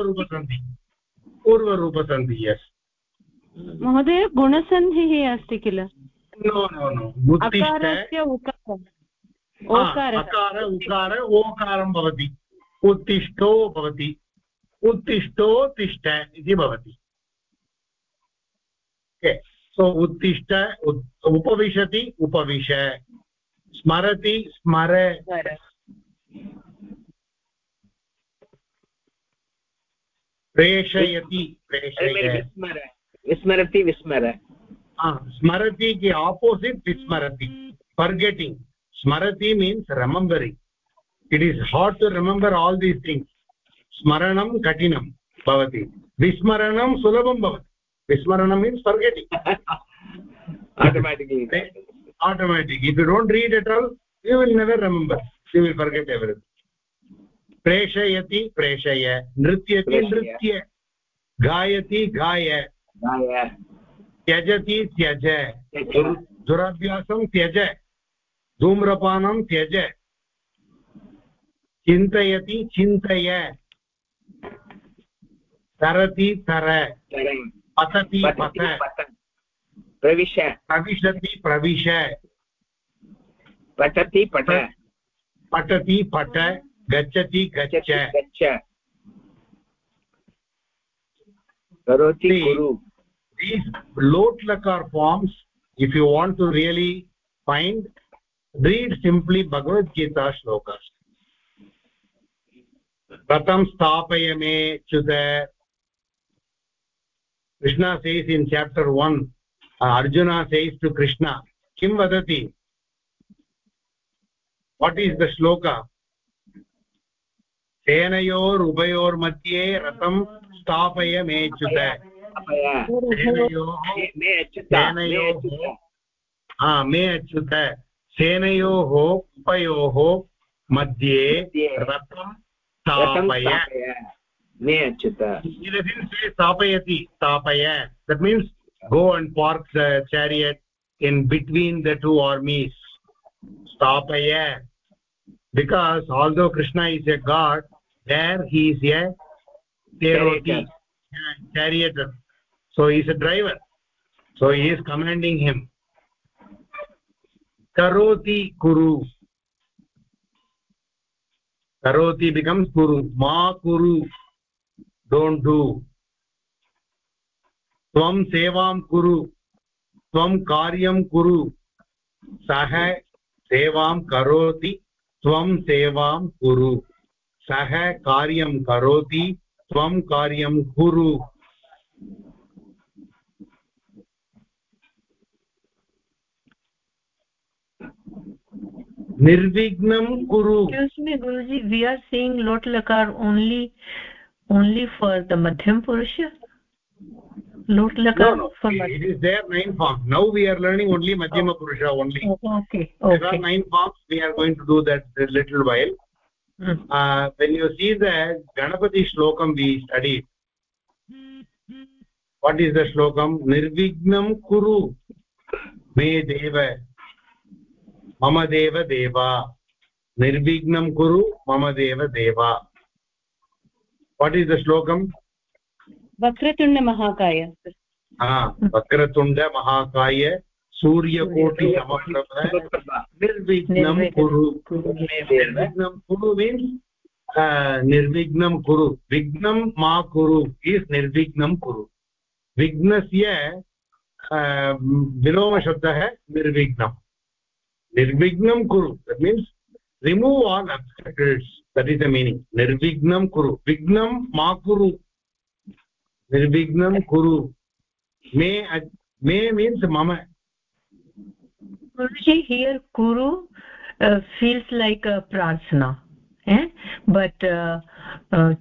rupa sandhi purva rupa sandhi yes. महोदय गुणसन्धिः अस्ति किल no uttishta ओकार अकार उकार ओकारं भवति उत्तिष्ठो भवति उत्तिष्ठो तिष्ठ इति भवति सो उत्तिष्ठ उपविशति उपविश स्मरति स्मर प्रेषयति विस्मरति विस्मर स्मरति कि आपोसिट् विस्मरति फर्गेटिङ्ग् स्मरति means remembering it is hard to remember all these things स्मरणं कठिनं भवति। विस्मरणं सुलभं भवति। विस्मरणं means forgetting automatic automatic if you don't read at all you will never remember you will forget everything प्रेषयति प्रेषय। नृत्यति नृत्य। गायति गाय। त्यजति त्यज। दुरभ्यासं त्यज। धूम्रपानं त्यज। चिन्तयति चिन्तय। तरति तर। पतति पत। प्रविश। प्रविशति प्रविश। पठति पठ पठति पठ गच्छति गच्छ। गच्छ। करोति कुरु। दीस् लोट् लकार forms if you want to really find read simply Bhagavad Gita shloka रथं स्थापय मे च्युत कृष्णा से इन चैप्टर वन् अर्जुना से कृष्ण किं वदति वाट् इज़ द श्लोक सेनयोर् उभयोर् मध्ये रथं स्थापय मे च्युत। सेनयोः मे अच्युत सेनयोः उभयोः मध्ये रथं स्थापय। मे अच्युत स्थापयति स्थापय। Means go and park the chariot in between the two armies स्थापय। Because although krishna is a god there he is a teroti charioteer so he is a driver so he is commanding him karoti kuru karoti becomes kuru ma kuru don't do tvam sevam kuru tvam karyam kuru sah sevam karoti त्वं सेवां कुरु। सः कार्यं करोति, त्वं कार्यं कुरु। निर्विघ्नं कुरु। गुरुजी वि आर् सीङ्ग् लोट् लकार् ओन्ली ओन्ली फार् द मध्यम पुरुष lot no laka no for it is there nine forms now we are learning only madhyama purusha only oh, okay there are nine forms we are going to do that a little while mm. uh, when you see the ganapati shlokam we studied what is the shlokam nirvignam kuru me deva mama deva deva nirvignam kuru mama deva deva what is the shlokam वक्रतुण्डमहाकाय हा वक्रतुण्ड महाकाय सूर्यकोटि समप्रभ निर्विघ्नं कुरु निर्विघ्नं कुरु मीन्स् निर्विघ्नं कुरु। विघ्नं मा कुरु इस् निर्विघ्नं कुरु। विघ्नस्य विलोमशब्दः निर्विघ्नं। निर्विघ्नं कुरु that means remove all obstacles that is the meaning निर्विघ्नं कुरु। विघ्नं मा कुरु। निर्विघ्नं कुरु। मे मे मीन्स् मम। हियर् कुरु uh, फील्स् लैक् प्रार्थना बट्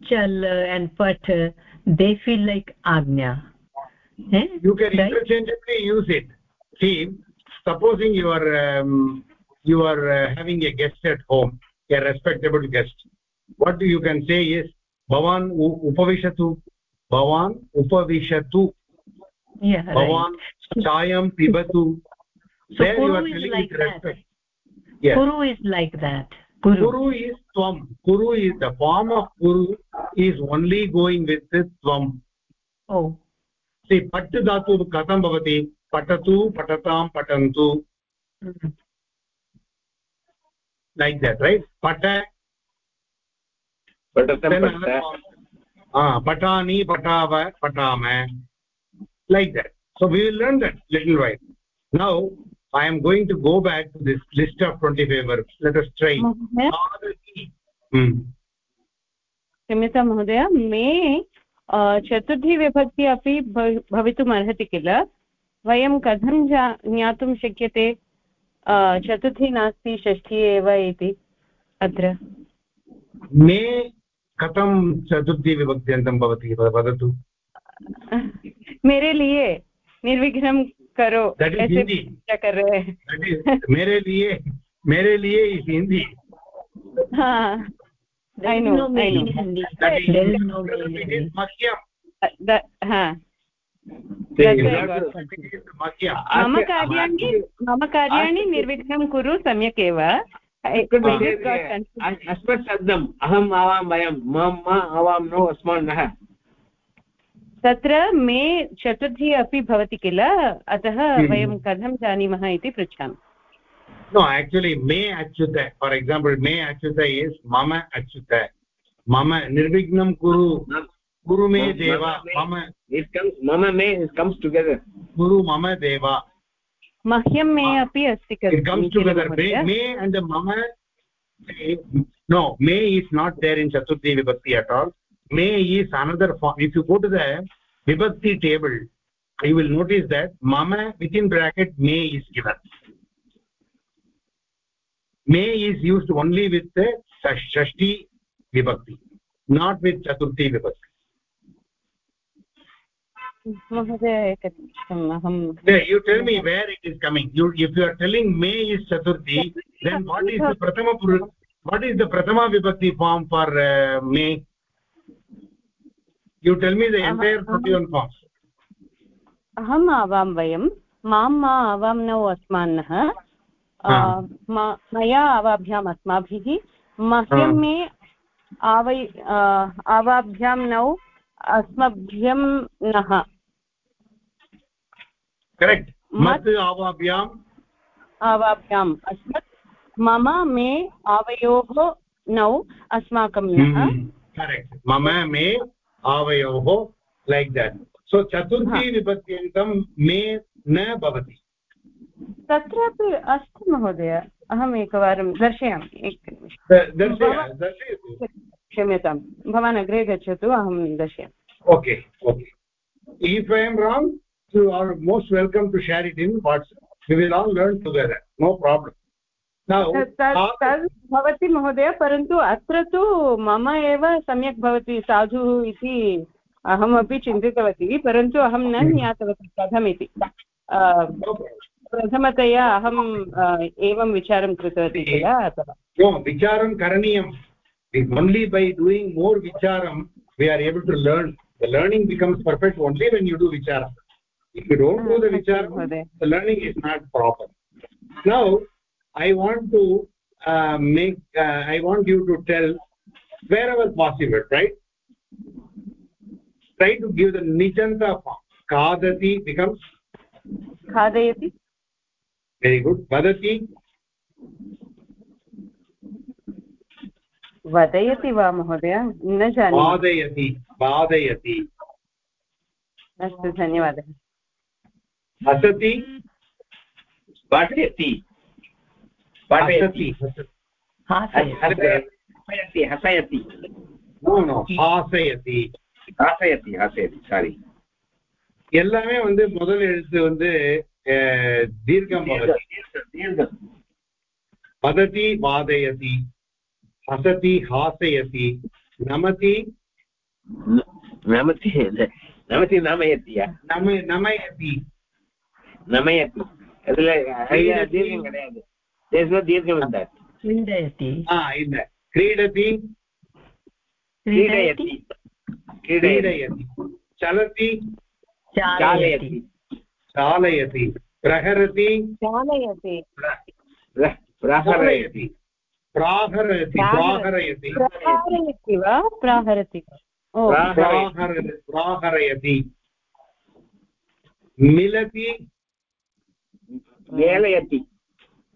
चल् एण्ड् पठ दे फील् लैक् आज्ञा you can interchangeably use it see supposing you are you are having a guest at home a respectable guest what you can say is भवान् उपविशतु भवान् उपविशतु। भवान् चायं पिबतु। गुरु इस् लैक् देट् गुरु इस् त्वं गुरु इस् द फार्म् आफ् गुरु इस् ओन्ली गोयिङ्ग् वित् त्वं पट् दातु कथं भवति पठतु पठतां पठन्तु लैक् देट् रैट् पठ patani patava patama like that so we will learn that little while now i am going to go back to this list of 25 verbs let us try hmm. क्षम्यतां महोदय मे चतुर्थी विभक्ति अपि भव- भवितुम् अर्हति किल वयं कथं ज्ञातुं शक्यते चतुर्थी नास्ति षष्ठी एव इति अत्र मे कथं चतुर्थी विभक्त्यन्तं भवति वदतु। मेरे लिए निर्विघ्नं करो। दट् इस् मेरे लिए मेरे लिए हिंदी। मम कार्याणि निर्विघ्नं कुरु सम्यक् एव अस्मत् शब्दम् अहम् आवां वयं मम मा आवां नो अस्मान् नः तत्र मे चतुर्थी अपि भवति किल? अतः हम्म, हम्म। वयं कथं जानीमः इति पृच्छामि। नो आक्चुलि मे अच्युत फार् एक्साम्पल् मे अच्युत इस् मम अच्युत। मम निर्विघ्नं कुरु कुरु मे देव मम मम मे कम्स् टुगेदर् कुरु मम देवा। मह्यं मे Ah. अपि अस्ति mama no me is not there in chaturthi vibhakti at all me is another form if you go to the vibhakti table you will notice that mama within bracket me is given me is used only with the shashti vibhakti not with chaturthi vibhakti महोदय एकनिमिषम् अहं Yeah, you tell me where it is coming you if you are telling may is chaturthi then what is the prathama puru what is the prathama vibhakti form for uh, may you tell me the entire 41 forms अहम् आवां वयं माँ मा आवां नौ अस्मान्नः हा. म- मया आवाभ्याम् अस्माभिः मह्यं हा. मे आवै आवाभ्यां नौ अस्मभ्यं नः। करेक्ट् मत् आवाभ्याम् आवाभ्याम्। अस्मत् मम मे आवयोः नौ अस्माकं करेक्ट् हम्म, हम्म, मम मे आवयोः लैक् देट् सो चतुर्थी विभक्त्यन्तं मे न भवति। तत्रापि अस्ति महोदय अहम् एकवारं दर्शयामि दर्शय दर्शयतु। क्षम्यतां। भवान् अग्रे गच्छतु अहं दर्शयामि। okay okay if i am wrong you are most welcome to share it in whatsapp. We will all learn together. No problem. Now तत् तत्- तत् भवति महोदय परन्तु अत्र तु मम एव सम्यक् भवति साधुः इति अहमपि चिन्तितवती परन्तु अहं न ज्ञातवती कथमिति। प्रथमतया अहं एवं विचारं कृतवती किल अतः no If only by doing more vicharam, we are able to learn. The learning becomes perfect only when you do vicharam. If you don't do the hmm, vicharam, eh? the learning is not proper. Now, I want to uh, make, uh, I want you to tell wherever possible, right? Try to give the nijanta form. Kadati becomes? Khadayati. Very good. Vadati? वदयति वा महोदय न जानामि बाधयति बाधयति अस्तु धन्यवादः हसति पाठयति पाठयति हसति हसयति हसयति no no हासयति हासयति हासयति सारि எல்லாமே வந்து முதல் எழுத்து வந்து அஹ், தீர்க்கம் பவதி दीर्घं वदति वादयति हसति हासयति नमति नमति नमति नमयति नमयति। नमयति। क्रीडति। क्रीडयति। क्रीडयति। चलति। चालयति। चालयति। प्रहरति। चालयति। प्रहरयति। प्राहरति प्राहरयति प्रहारयति वा प्राहरति ओ प्राहरयति प्राहर प्राहरयति मिलति मेलयति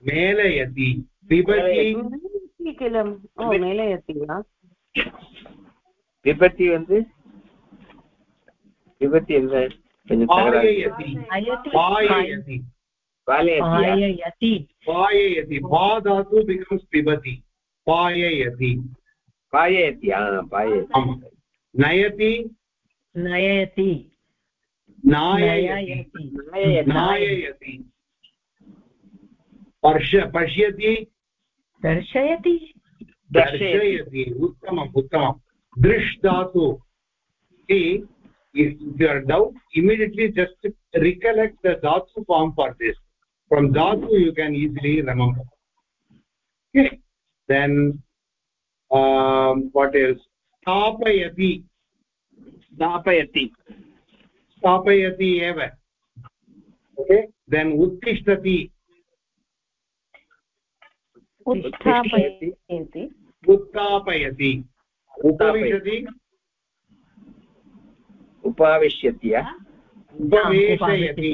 मेलयति पिबति मेलयति किल ओ मेलयति वा விபத்தி வந்து விபத்தி என்ன கொஞ்சம் தகராறு पाययति पालयति। पाययति। पा धातु बिकम्स् पिबति। पाययति। पाययति नयति। नयति। पश्य पश्यति। दर्शयति। दर्शयति। उत्तमम् उत्तमं दृश् धातु if you are doubt form for this from dhatu you can easily remember okay then um, what else स्थापयति स्थापयति स्थापयति एव okay then उत्तिष्ठति उत्थापयति उत्थापयति उपविशति उपाविश्यति उपवेशयति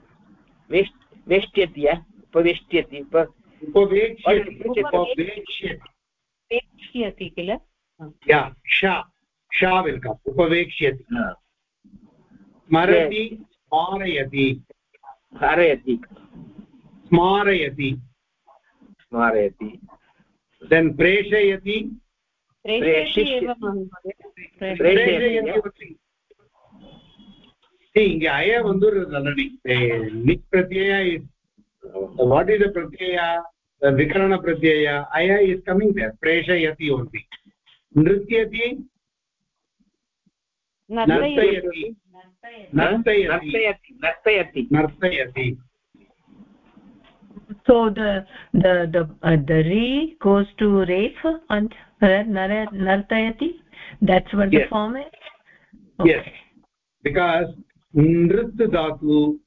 वेष्ट् वेष्ट्यति उपवेष्ट्यति? उप उपवेक्ष्यति किल? या श श विल् कम् उपवेक्ष्यति स्मरति स्मारयति। धारयति स्मारयति। स्मारयति। देन् प्रेषयति। प्रेषयति see inga aya vandu ranani nik pratyaya is what is the pratyaya the vikarana pratyaya aya is coming there preshayati only nrityati नर्तयति नर्तयति नर्तयति नर्तयति so the the the uh, the re goes to ref and nartayati that's what yes. the form is okay. yes because nrit dhatu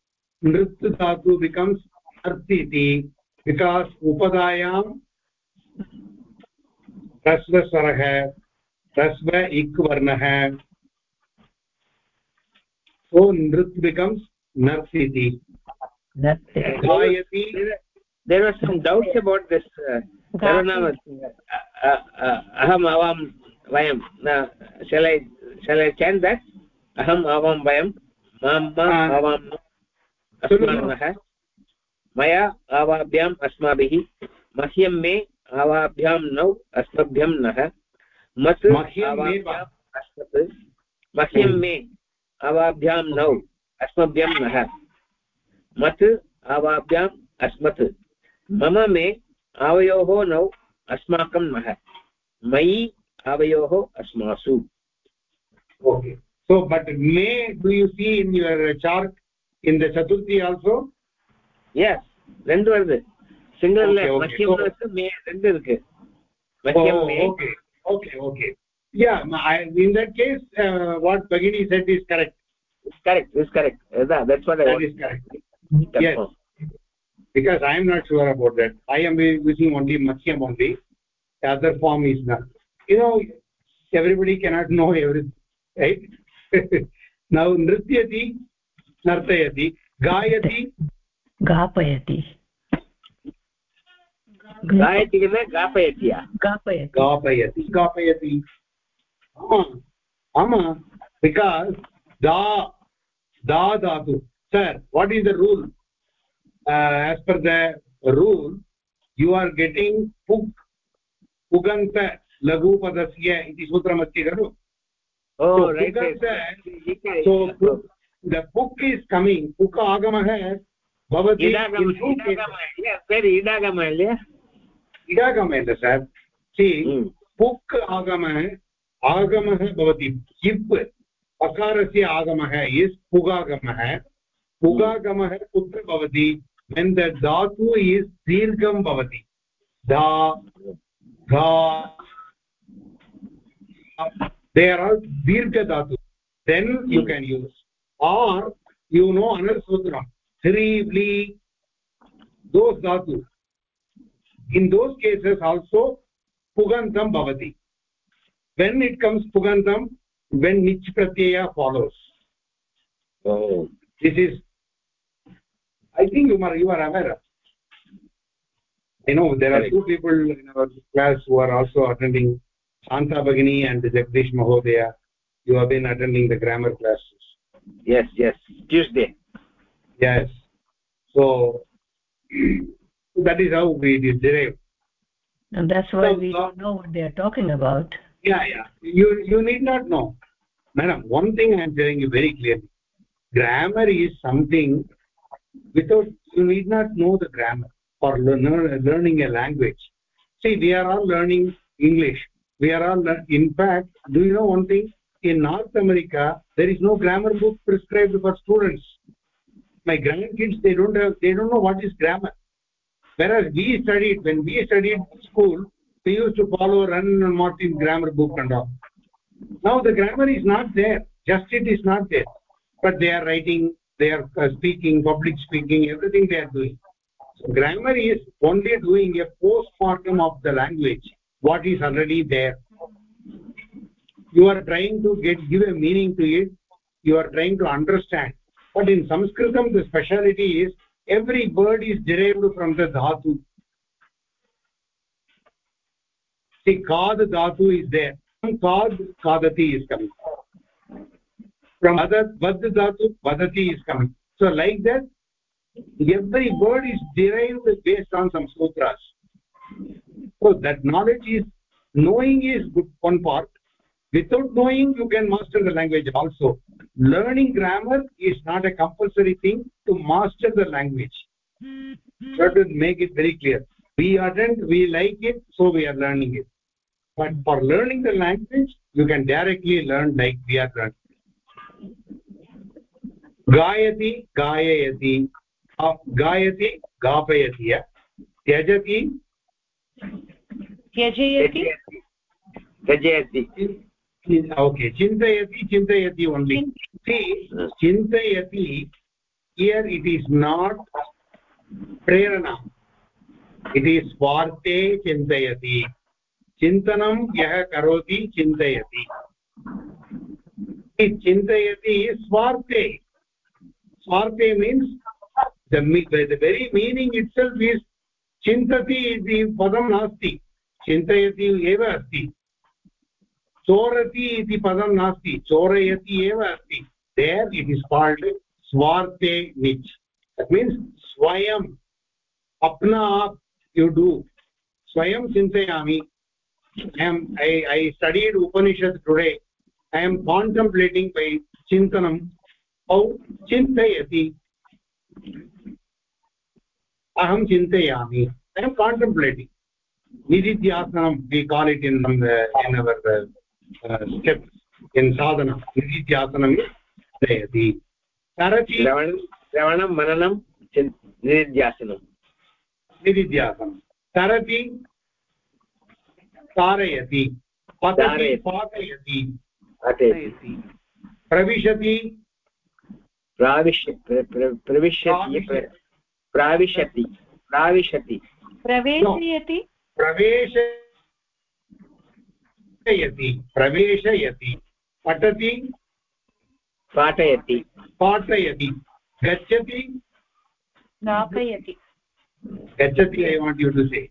nrit dhatu becomes artiti because upadayam ह्रस्व स्वरः ह्रस्व इक् वर्णः so nrit becomes nart iti गायति there were some doubts about this uh, uh, uh, uh, aham avam vayam shall i shall i chant that अहम् आवां वयं अस्मानः मया आवाभ्याम् अस्माभिः। मह्यं मे आवाभ्यां नौ अस्मभ्यं नः। मत् अस्मत्। मह्यं. मे आवाभ्यां नौ अस्मभ्यं नः। मत् आवाभ्याम् अस्मत्। मम मे आवयोः नौ अस्माकं नः। मयि आवयोः अस्मासु। okay so but may do you see in your chart in the chaturthi also S ரெண்டு வருது சிங்கிள்ல Okay, okay. மக்கியம் So- இருக்கு மே ரெண்டு இருக்கு மக்கியம் oh, May okay okay okay yeah I, in that case uh, what bagini said is correct correct is correct அதான் that's what I that is correct yes because i am not sure about that i am using only mathyam only the other form is not you know everybody cannot know everything right नौ नृत्यति नर्तयति गायति गापयति गापयति गापयति बिकास् दा दा दातु sir what is the rule as per the rule you are getting पुक् पुगन्त लघुपदस्य इति सूत्रमस्ति खलु oh so, right, right. That, so book, the book is coming book agamah bhavati yes very idagama ilya idagama illa sir see hmm. book agamah agamah bhavati if अकारस्य आगमः इस् पुगागमः पुगागमः कुत्र भवति when the dhatu is dirgham bhavati dha dha they are all dirgha dhatu. Then you Hmm. can use. Or you know another sutram thri vli. Those dhatu. In those cases also pugantam bhavati. When it comes pugantam when nich pratyaya follows. Oh this is i think you are you are aware of. You know there are two people in our class who are also attending shanta bagini and jagdish mahodaya you have been attending the grammar classes. Yes yes. Tuesday. Yes. So that is how it is derived and that's why So, we uh, don't know what they are talking about. Yeah yeah. You you need not know. Madam one thing i am telling you very clearly. Grammar is something without you need not know the grammar for learn, learning a language. See we are all learning english we are all in fact do you know one thing? In north america there is no grammar book prescribed for students. My grandkids they don't have they don't know what is grammar. Whereas we studied when we studied school we used to follow run and martin grammar book and all. Now the grammar is not there just it is not there. But they are writing they are uh, speaking public speaking everything they are doing. So grammar is only doing a postmortem of the language what is already there. You are trying to get give a meaning to it. You are trying to understand. But in sanskritam the speciality is every word is derived from the dhatu. See kad dhatu is there. From kad kadati is coming. From other vad dhatu vadati is coming. So like that every word is derived based on some sutras course that knowledge is knowing is good one part. Without knowing you can master the language also. Learning grammar is not a compulsory thing to master the language. Try to make it very clear. We attend we like it so we are learning it. But for learning the language you can directly learn like we are learning. Gayati gayayati. Gayati gapayati yajati त्यजयति त्यजयति ओके चिन्तयति चिन्तयति ओन्लि चिन्तयति हियर् इट् इस् नाट् प्रेरणा इट् इस् स्वार्थे चिन्तयति चिन्तनं यः करोति चिन्तयति चिन्तयति स्वार्थे स्वार्थे means me- the very meaning itself is चिन्तति इति पदं नास्ति चिन्तयति एव अस्ति। चोरति इति पदं नास्ति, चोरयति एव अस्ति। देर् इट् इस् काल्ड् स्वार्थे निच्। दट् मीन्स् स्वयम् अपना आप यु डू स्वयं चिन्तयामि। I am I I studied Upanishad today I am contemplating by चिन्तनं औ, चिन्तयति। अहं चिन्तयामि। I am contemplating निदिध्यासनं we call it in in our steps in साधनं निदिध्यासनं चिन्तयति तरति श्रवणं श्रवणं मननं निधिध्यासनं। निदिध्यासनं तरति तारयति पतति। पातयति। पाठयति प्रविशति प्राविश्य प्र- प्र- प्रविश्यति प्र- प्राविशति। प्राविशति। प्रवेशयति। प्रवेशयति प्रवेशयति पठति पाठयति। पाठयति गच्छति। प्रापयति गच्छति I want you to say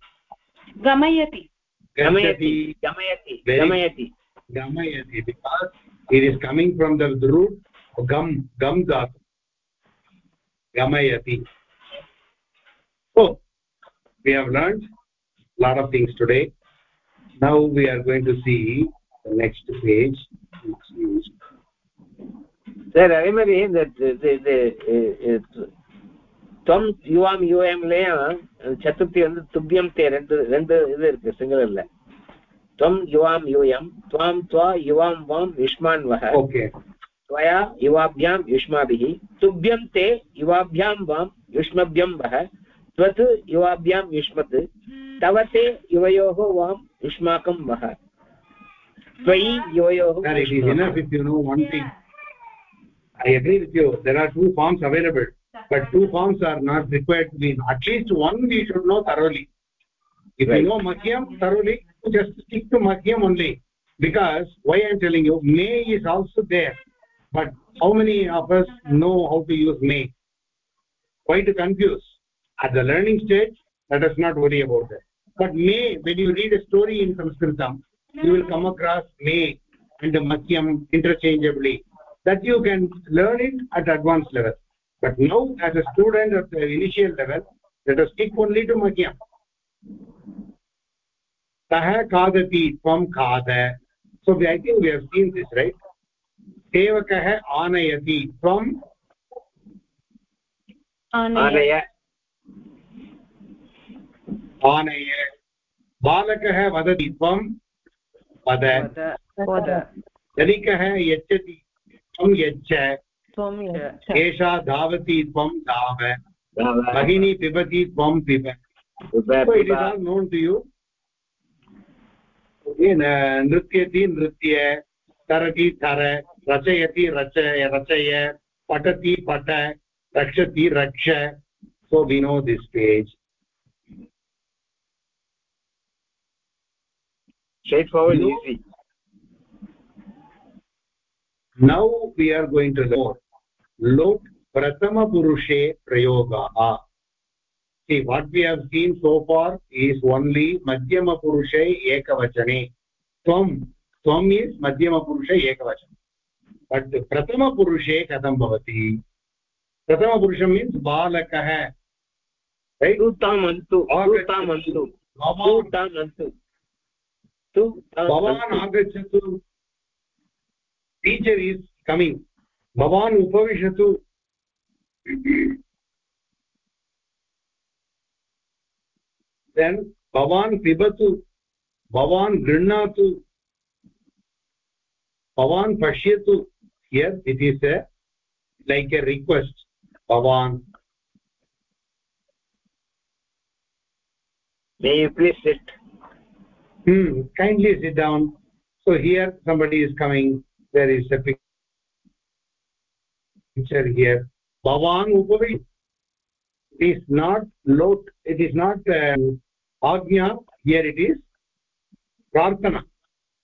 गमयति। गमयति। गमयति। गमयति गमयति because it is coming from the root गम् गम् धातु गमयति। So we have learned lot of things today. Now we are going to see the next page. Sir i mean that the the tom uh, uh, yuam yuam leya chaturthi and tubyam te rendu rendu idu irukku singular la tom yuam yuam tvam tva yuam vam Vishman vah okay. त्वया युवाभ्यां युष्माभिः तुभ्यं ते युवाभ्यां वां युष्मभ्यं वः त्वत् युवाभ्यां युष्मत् तव ते युवयोः वां युष्माकं वः त्वयि युवयोः i agree with you there are two forms available but two forms are not required to be at least one we should know thoroughly if Right. you know madhyam thoroughly just stick to madhyam only because why i'm telling you may is also there but how many of us know how to use may why to confuse at the learning stage let us not worry about that but may when you read a story in sanskritam you will come across may and madhyam interchangeably that you can learn it at advanced level but now as a student at the initial level let us stick only to madhyam सः खादति त्वं खाद so i think we have seen this right सेवकः आनयति त्वं आनय आनय बालकः वदति त्वं वद। वद धनिकः यच्छति त्वं यच्छ। एषा धावति त्वं धाव। भगिनी पिबति त्वं पिब। उप so it is all known to you. okay न- नृत्यति नृत्य तरति तर रचयति रचय रचय पठति पठ रक्षति रक्ष। So we know this page straightforward You- easy now we are going to learn lot prathama purushe prayogaah see what we have seen so far is only madhyama purushe ekavachane tvam tvam is madhyama purushe ekavachane but prathama purushe katham bhavati prathama purusham means balakah right तु ताम् अन्तु तु अन्तु तु bhavan भवान्। आगच्छतु। टीचर् इस् कमिङ्ग् भवान् उपविशतु। देन् भवान् पिबतु। भवान् गृह्णातु। ए रिक्वेस्ट् भवान् may you please sit. Hmm, kindly sit down so here somebody is coming there is a picture here bhavan upavi it is not lot it is not um, agnya here it is prarthana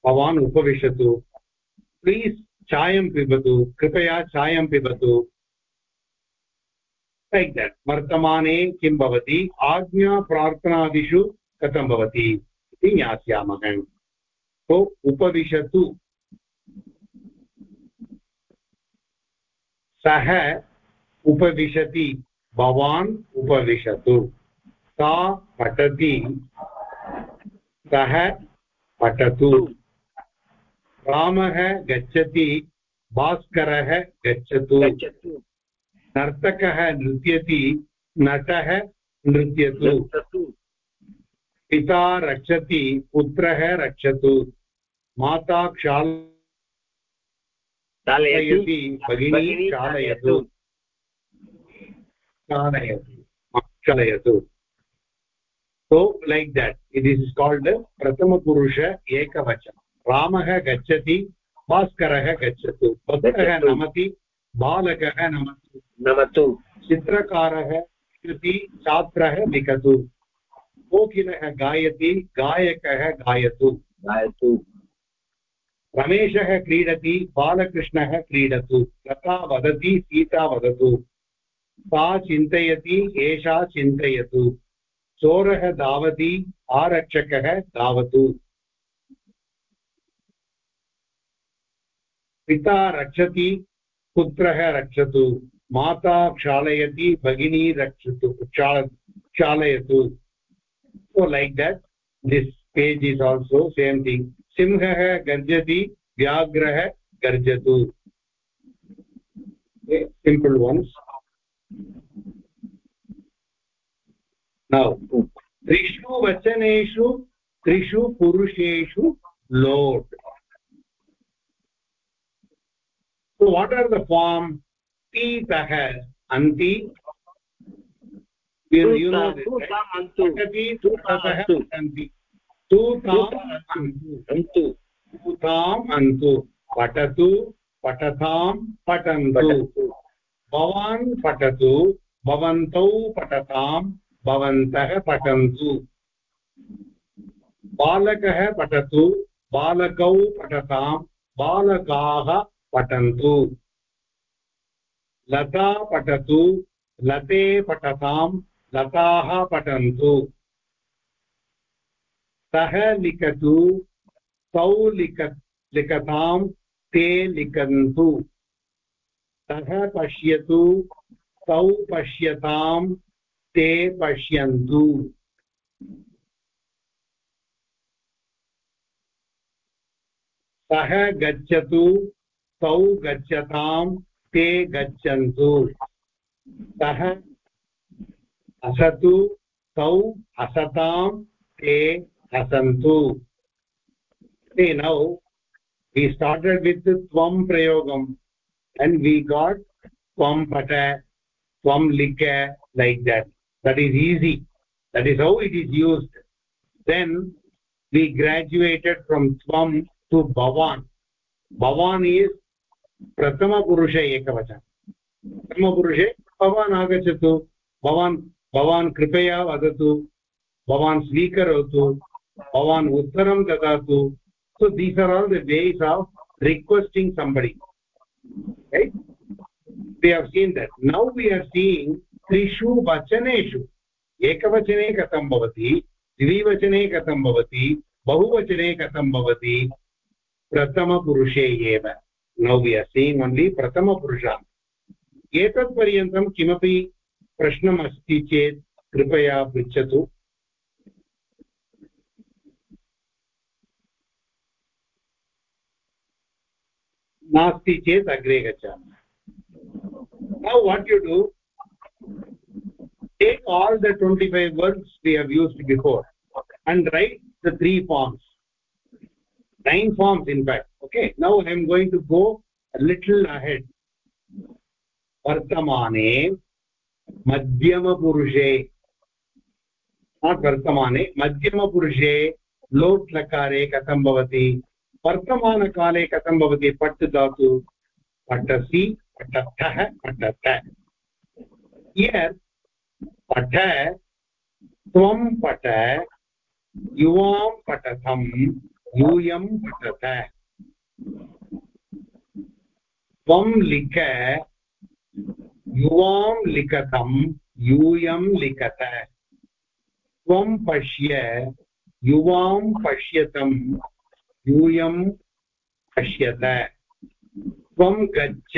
bhavan upavishatu please chayam pibatu kripaya chayam pibatu like that वर्तमाने किं भवति आज्ञा प्रार्थनादिषु कथं भवति इति ज्ञास्यामः so उपविशतु। सः उपविशति भवान् उपविशतु। सा पठति सः पठतु। रामः गच्छति भास्करः गच्छतु। नर्तकः नृत्यति नटः नृत्यतु। पिता रक्षति पुत्रः रक्षतु। माता क्षालयति भगिनी क्षालयतु क्षालयतु so like that it is called प्रथमपुरुष एकवचनं। रामः गच्छति भास्करः गच्छतु। पुत्रः नमति बालकः नमतु। नमतु। चित्रकारः छात्रः लिखतु कोकिलः गायति गायकः गायतु। गायतु। रमेशः क्रीडति बालकृष्णः क्रीडतु। लता वदति सीता वदतु। सा चिन्तयति एषा चिन्तयतु। चोरः धावति आरक्षकः धावतु। पिता रक्षति पुत्रः रक्षतु। माता क्षालयति भगिनी रक्षतु क्षाल क्षालयतु। So like that this page is also same thing सिंहः गर्जति व्याघ्रः गर्जतु simple ones now त्रिषु वचनेषु त्रिषु पुरुषेषु लोट् so what are the form तीतः अन्ति you, you know तूताम् अन्तु अन्तु पठतु पठतां पठन्तु। भवान् पठतु भवन्तौ पठतां भवन्तः पठन्तु। बालकः पठतु बालकौ पठतां बालकाः पठन्तु। लता पठतु लते पठतां लताः पठन्तु। सः लिखतु तौ लिख, लिखतां ते लिखन्तु। सः पश्यतु तौ पश्यतां ते पश्यन्तु। सः गच्छतु तौ गच्छतां ते गच्छन्तु। सः हसतु तौ हसतां ते हसन्तु। नौ वि स्टार्टेड वित् त्वं प्रयोगम् एण्ड् वि गाट् त्वं पठ त्वं लिख like that that is easy that is how it is used then we graduated from त्वं टु भवान् भवान् इस् प्रथमपुरुषे एकवचनं प्रथमपुरुषे भवान् आगच्छतु भवान् भवान् कृपया वदतु, भवान् स्वीकरोतु, भवान् उत्तरं ददातु। So these are all the ways of requesting somebody we have seen that now we are seeing त्रिषु वचनेषु एकवचने कथं भवति द्विवचने कथं भवति बहुवचने कथं भवति प्रथमपुरुषे एव now we are only only प्रथमपुरुषान् एतत्पर्यन्तं किमपि प्रश्नमस्ति चेत् कृपया पृच्छतु। नास्ति चेत् अग्रे गच्छामः। Now what you do take all the twenty five words we have used before and write the three forms nine forms in fact okay now I am going to go little ahead वर्तमाने मध्यमपुरुषे वर्तमाने मध्यमपुरुषे लोट् लकारे कथं भवति? वर्तमानकाले कथं भवति? पट् धातु पठसि पठतः पठत इयर् पठ, त्वं पठ, युवां पठतं यूयं पठत त्वं लिख युवां लिखतं, यूयं लिखत। त्वं पश्य, युवां पश्यतं, यूयं पश्यत। त्वं गच्छ,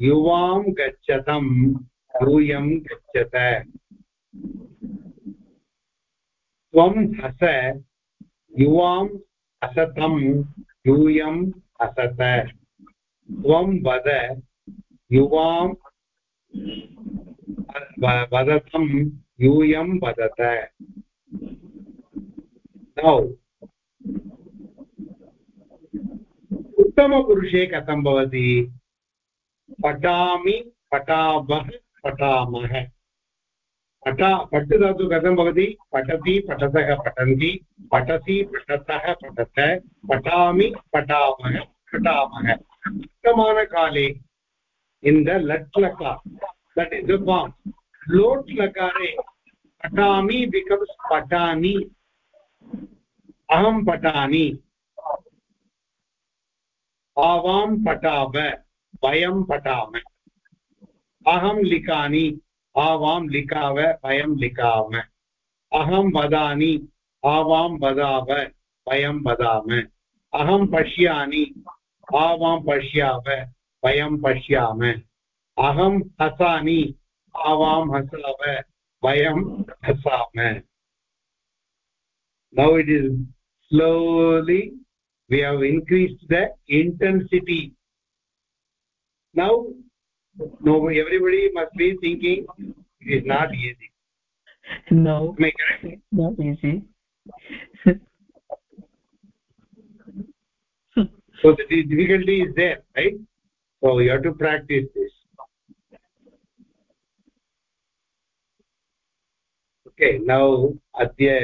युवां गच्छतं, यूयं गच्छत। त्वं हस, युवां हसतं, यूयं हसत। त्वं वद, युवां वदतं यूयं वदत। नौ। उत्तमपुरुषे कथं भवति? पठामि पठामः पठामः। पठा पठ् धातु कथं भवति? पठति, पठतः, पठन्ति। पठति पठतः, पठत। पठामि पठामः पठामः। वर्तमानकाले इन् द लट् लकार दट् इस् द फार्म् लोट् लकारे पठामि बिकम्स् पठामि अहं पठामि आवां पठाव वयं पठाम अहं लिखामि आवां लिखाव वयं लिखाम अहं वदामि आवां वदाव वयं वदाम अहं पश्यामि आवां पश्याव वयं पश्याम। अहम हसा आवाम हसाव वयं हसा now it is slowly we have increased the intensity now no everybody must be thinking it is not easy so the difficulty is there right? So you have to practice this okay now adya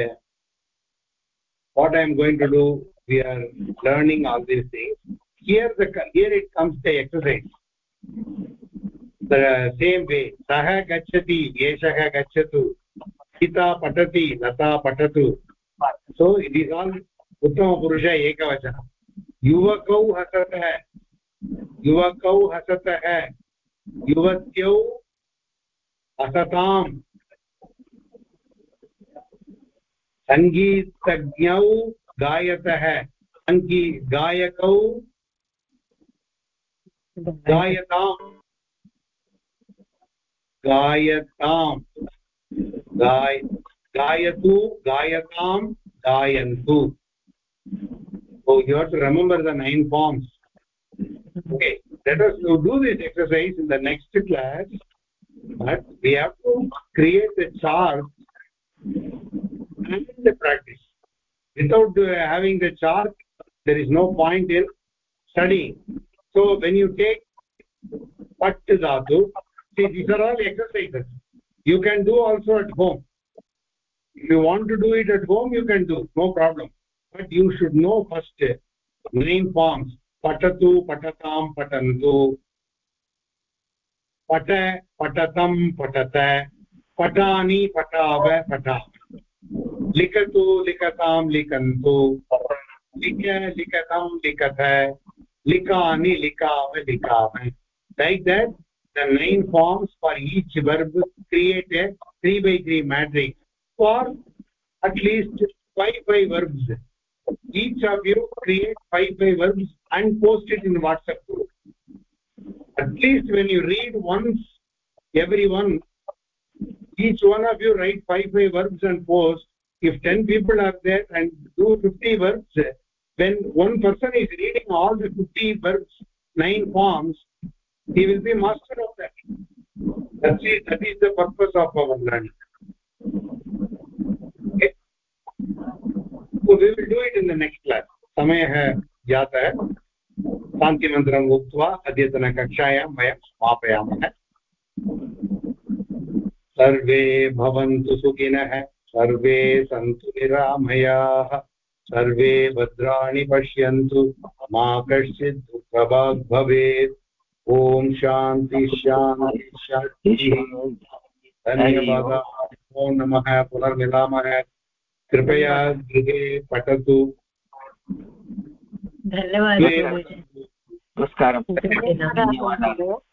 what i am going to do we are learning all these things here the here it comes the exercise the same way sah gachati yeshah gachatu sita patati lata patatu so it is all uttama purusha ekavachanam युवकौ हसतः युवकौ हसतः युवत्यौ हसताम्। सङ्गीतज्ञौ गायतः सङ्गी गायकौ गायताम्। गायताम्। गाय, गायतु गायतां गायन्तु। So you have to remember the okay let us do this exercise in the next class. But we have to create a chart and the practice. Without uh, having the chart there is no point in studying. So when you take pat dhatu see these are all exercises. You can do also at home. If you want to do it at home you can do no problem. But you should know first nine forms पठतु पठता पठन्तु। पठ, पठत पठत पठानि पठाव पठा लिखतु लिखता लिखन्तु। लिख, लिखतं लिखत लिखा लिखाव लिखाव। Like that the nine forms for verb verb created three by three matrix for at least five five verbs each of you create five five verbs. and post it in whatsapp group. At least when you read once everyone each one of you write five five verbs and post. If 10 people are there and do 50 verbs when one person is reading all the 50 verbs nine forms he will be master of that. That is that is the purpose of our learning. Okay. so we will do it in the next class. Samayah जातः शान्तिमन्त्रम् उक्त्वा अद्यतनकक्षायां वयं समापयामः सर्वे भवन्तु सुखिनः, सर्वे सन्तु निरामयाः, सर्वे भद्राणि पश्यन्तु, मा कश्चित् दुःखभाग् भवेत्। ॐ शान्ति शान्ति, शान्तिः। धन्यवादाः। नमो नमः, पुनर्मिलामः। कृपया गृहे पठतु। धन्यवादः नमस्कारः। धन्यवादः।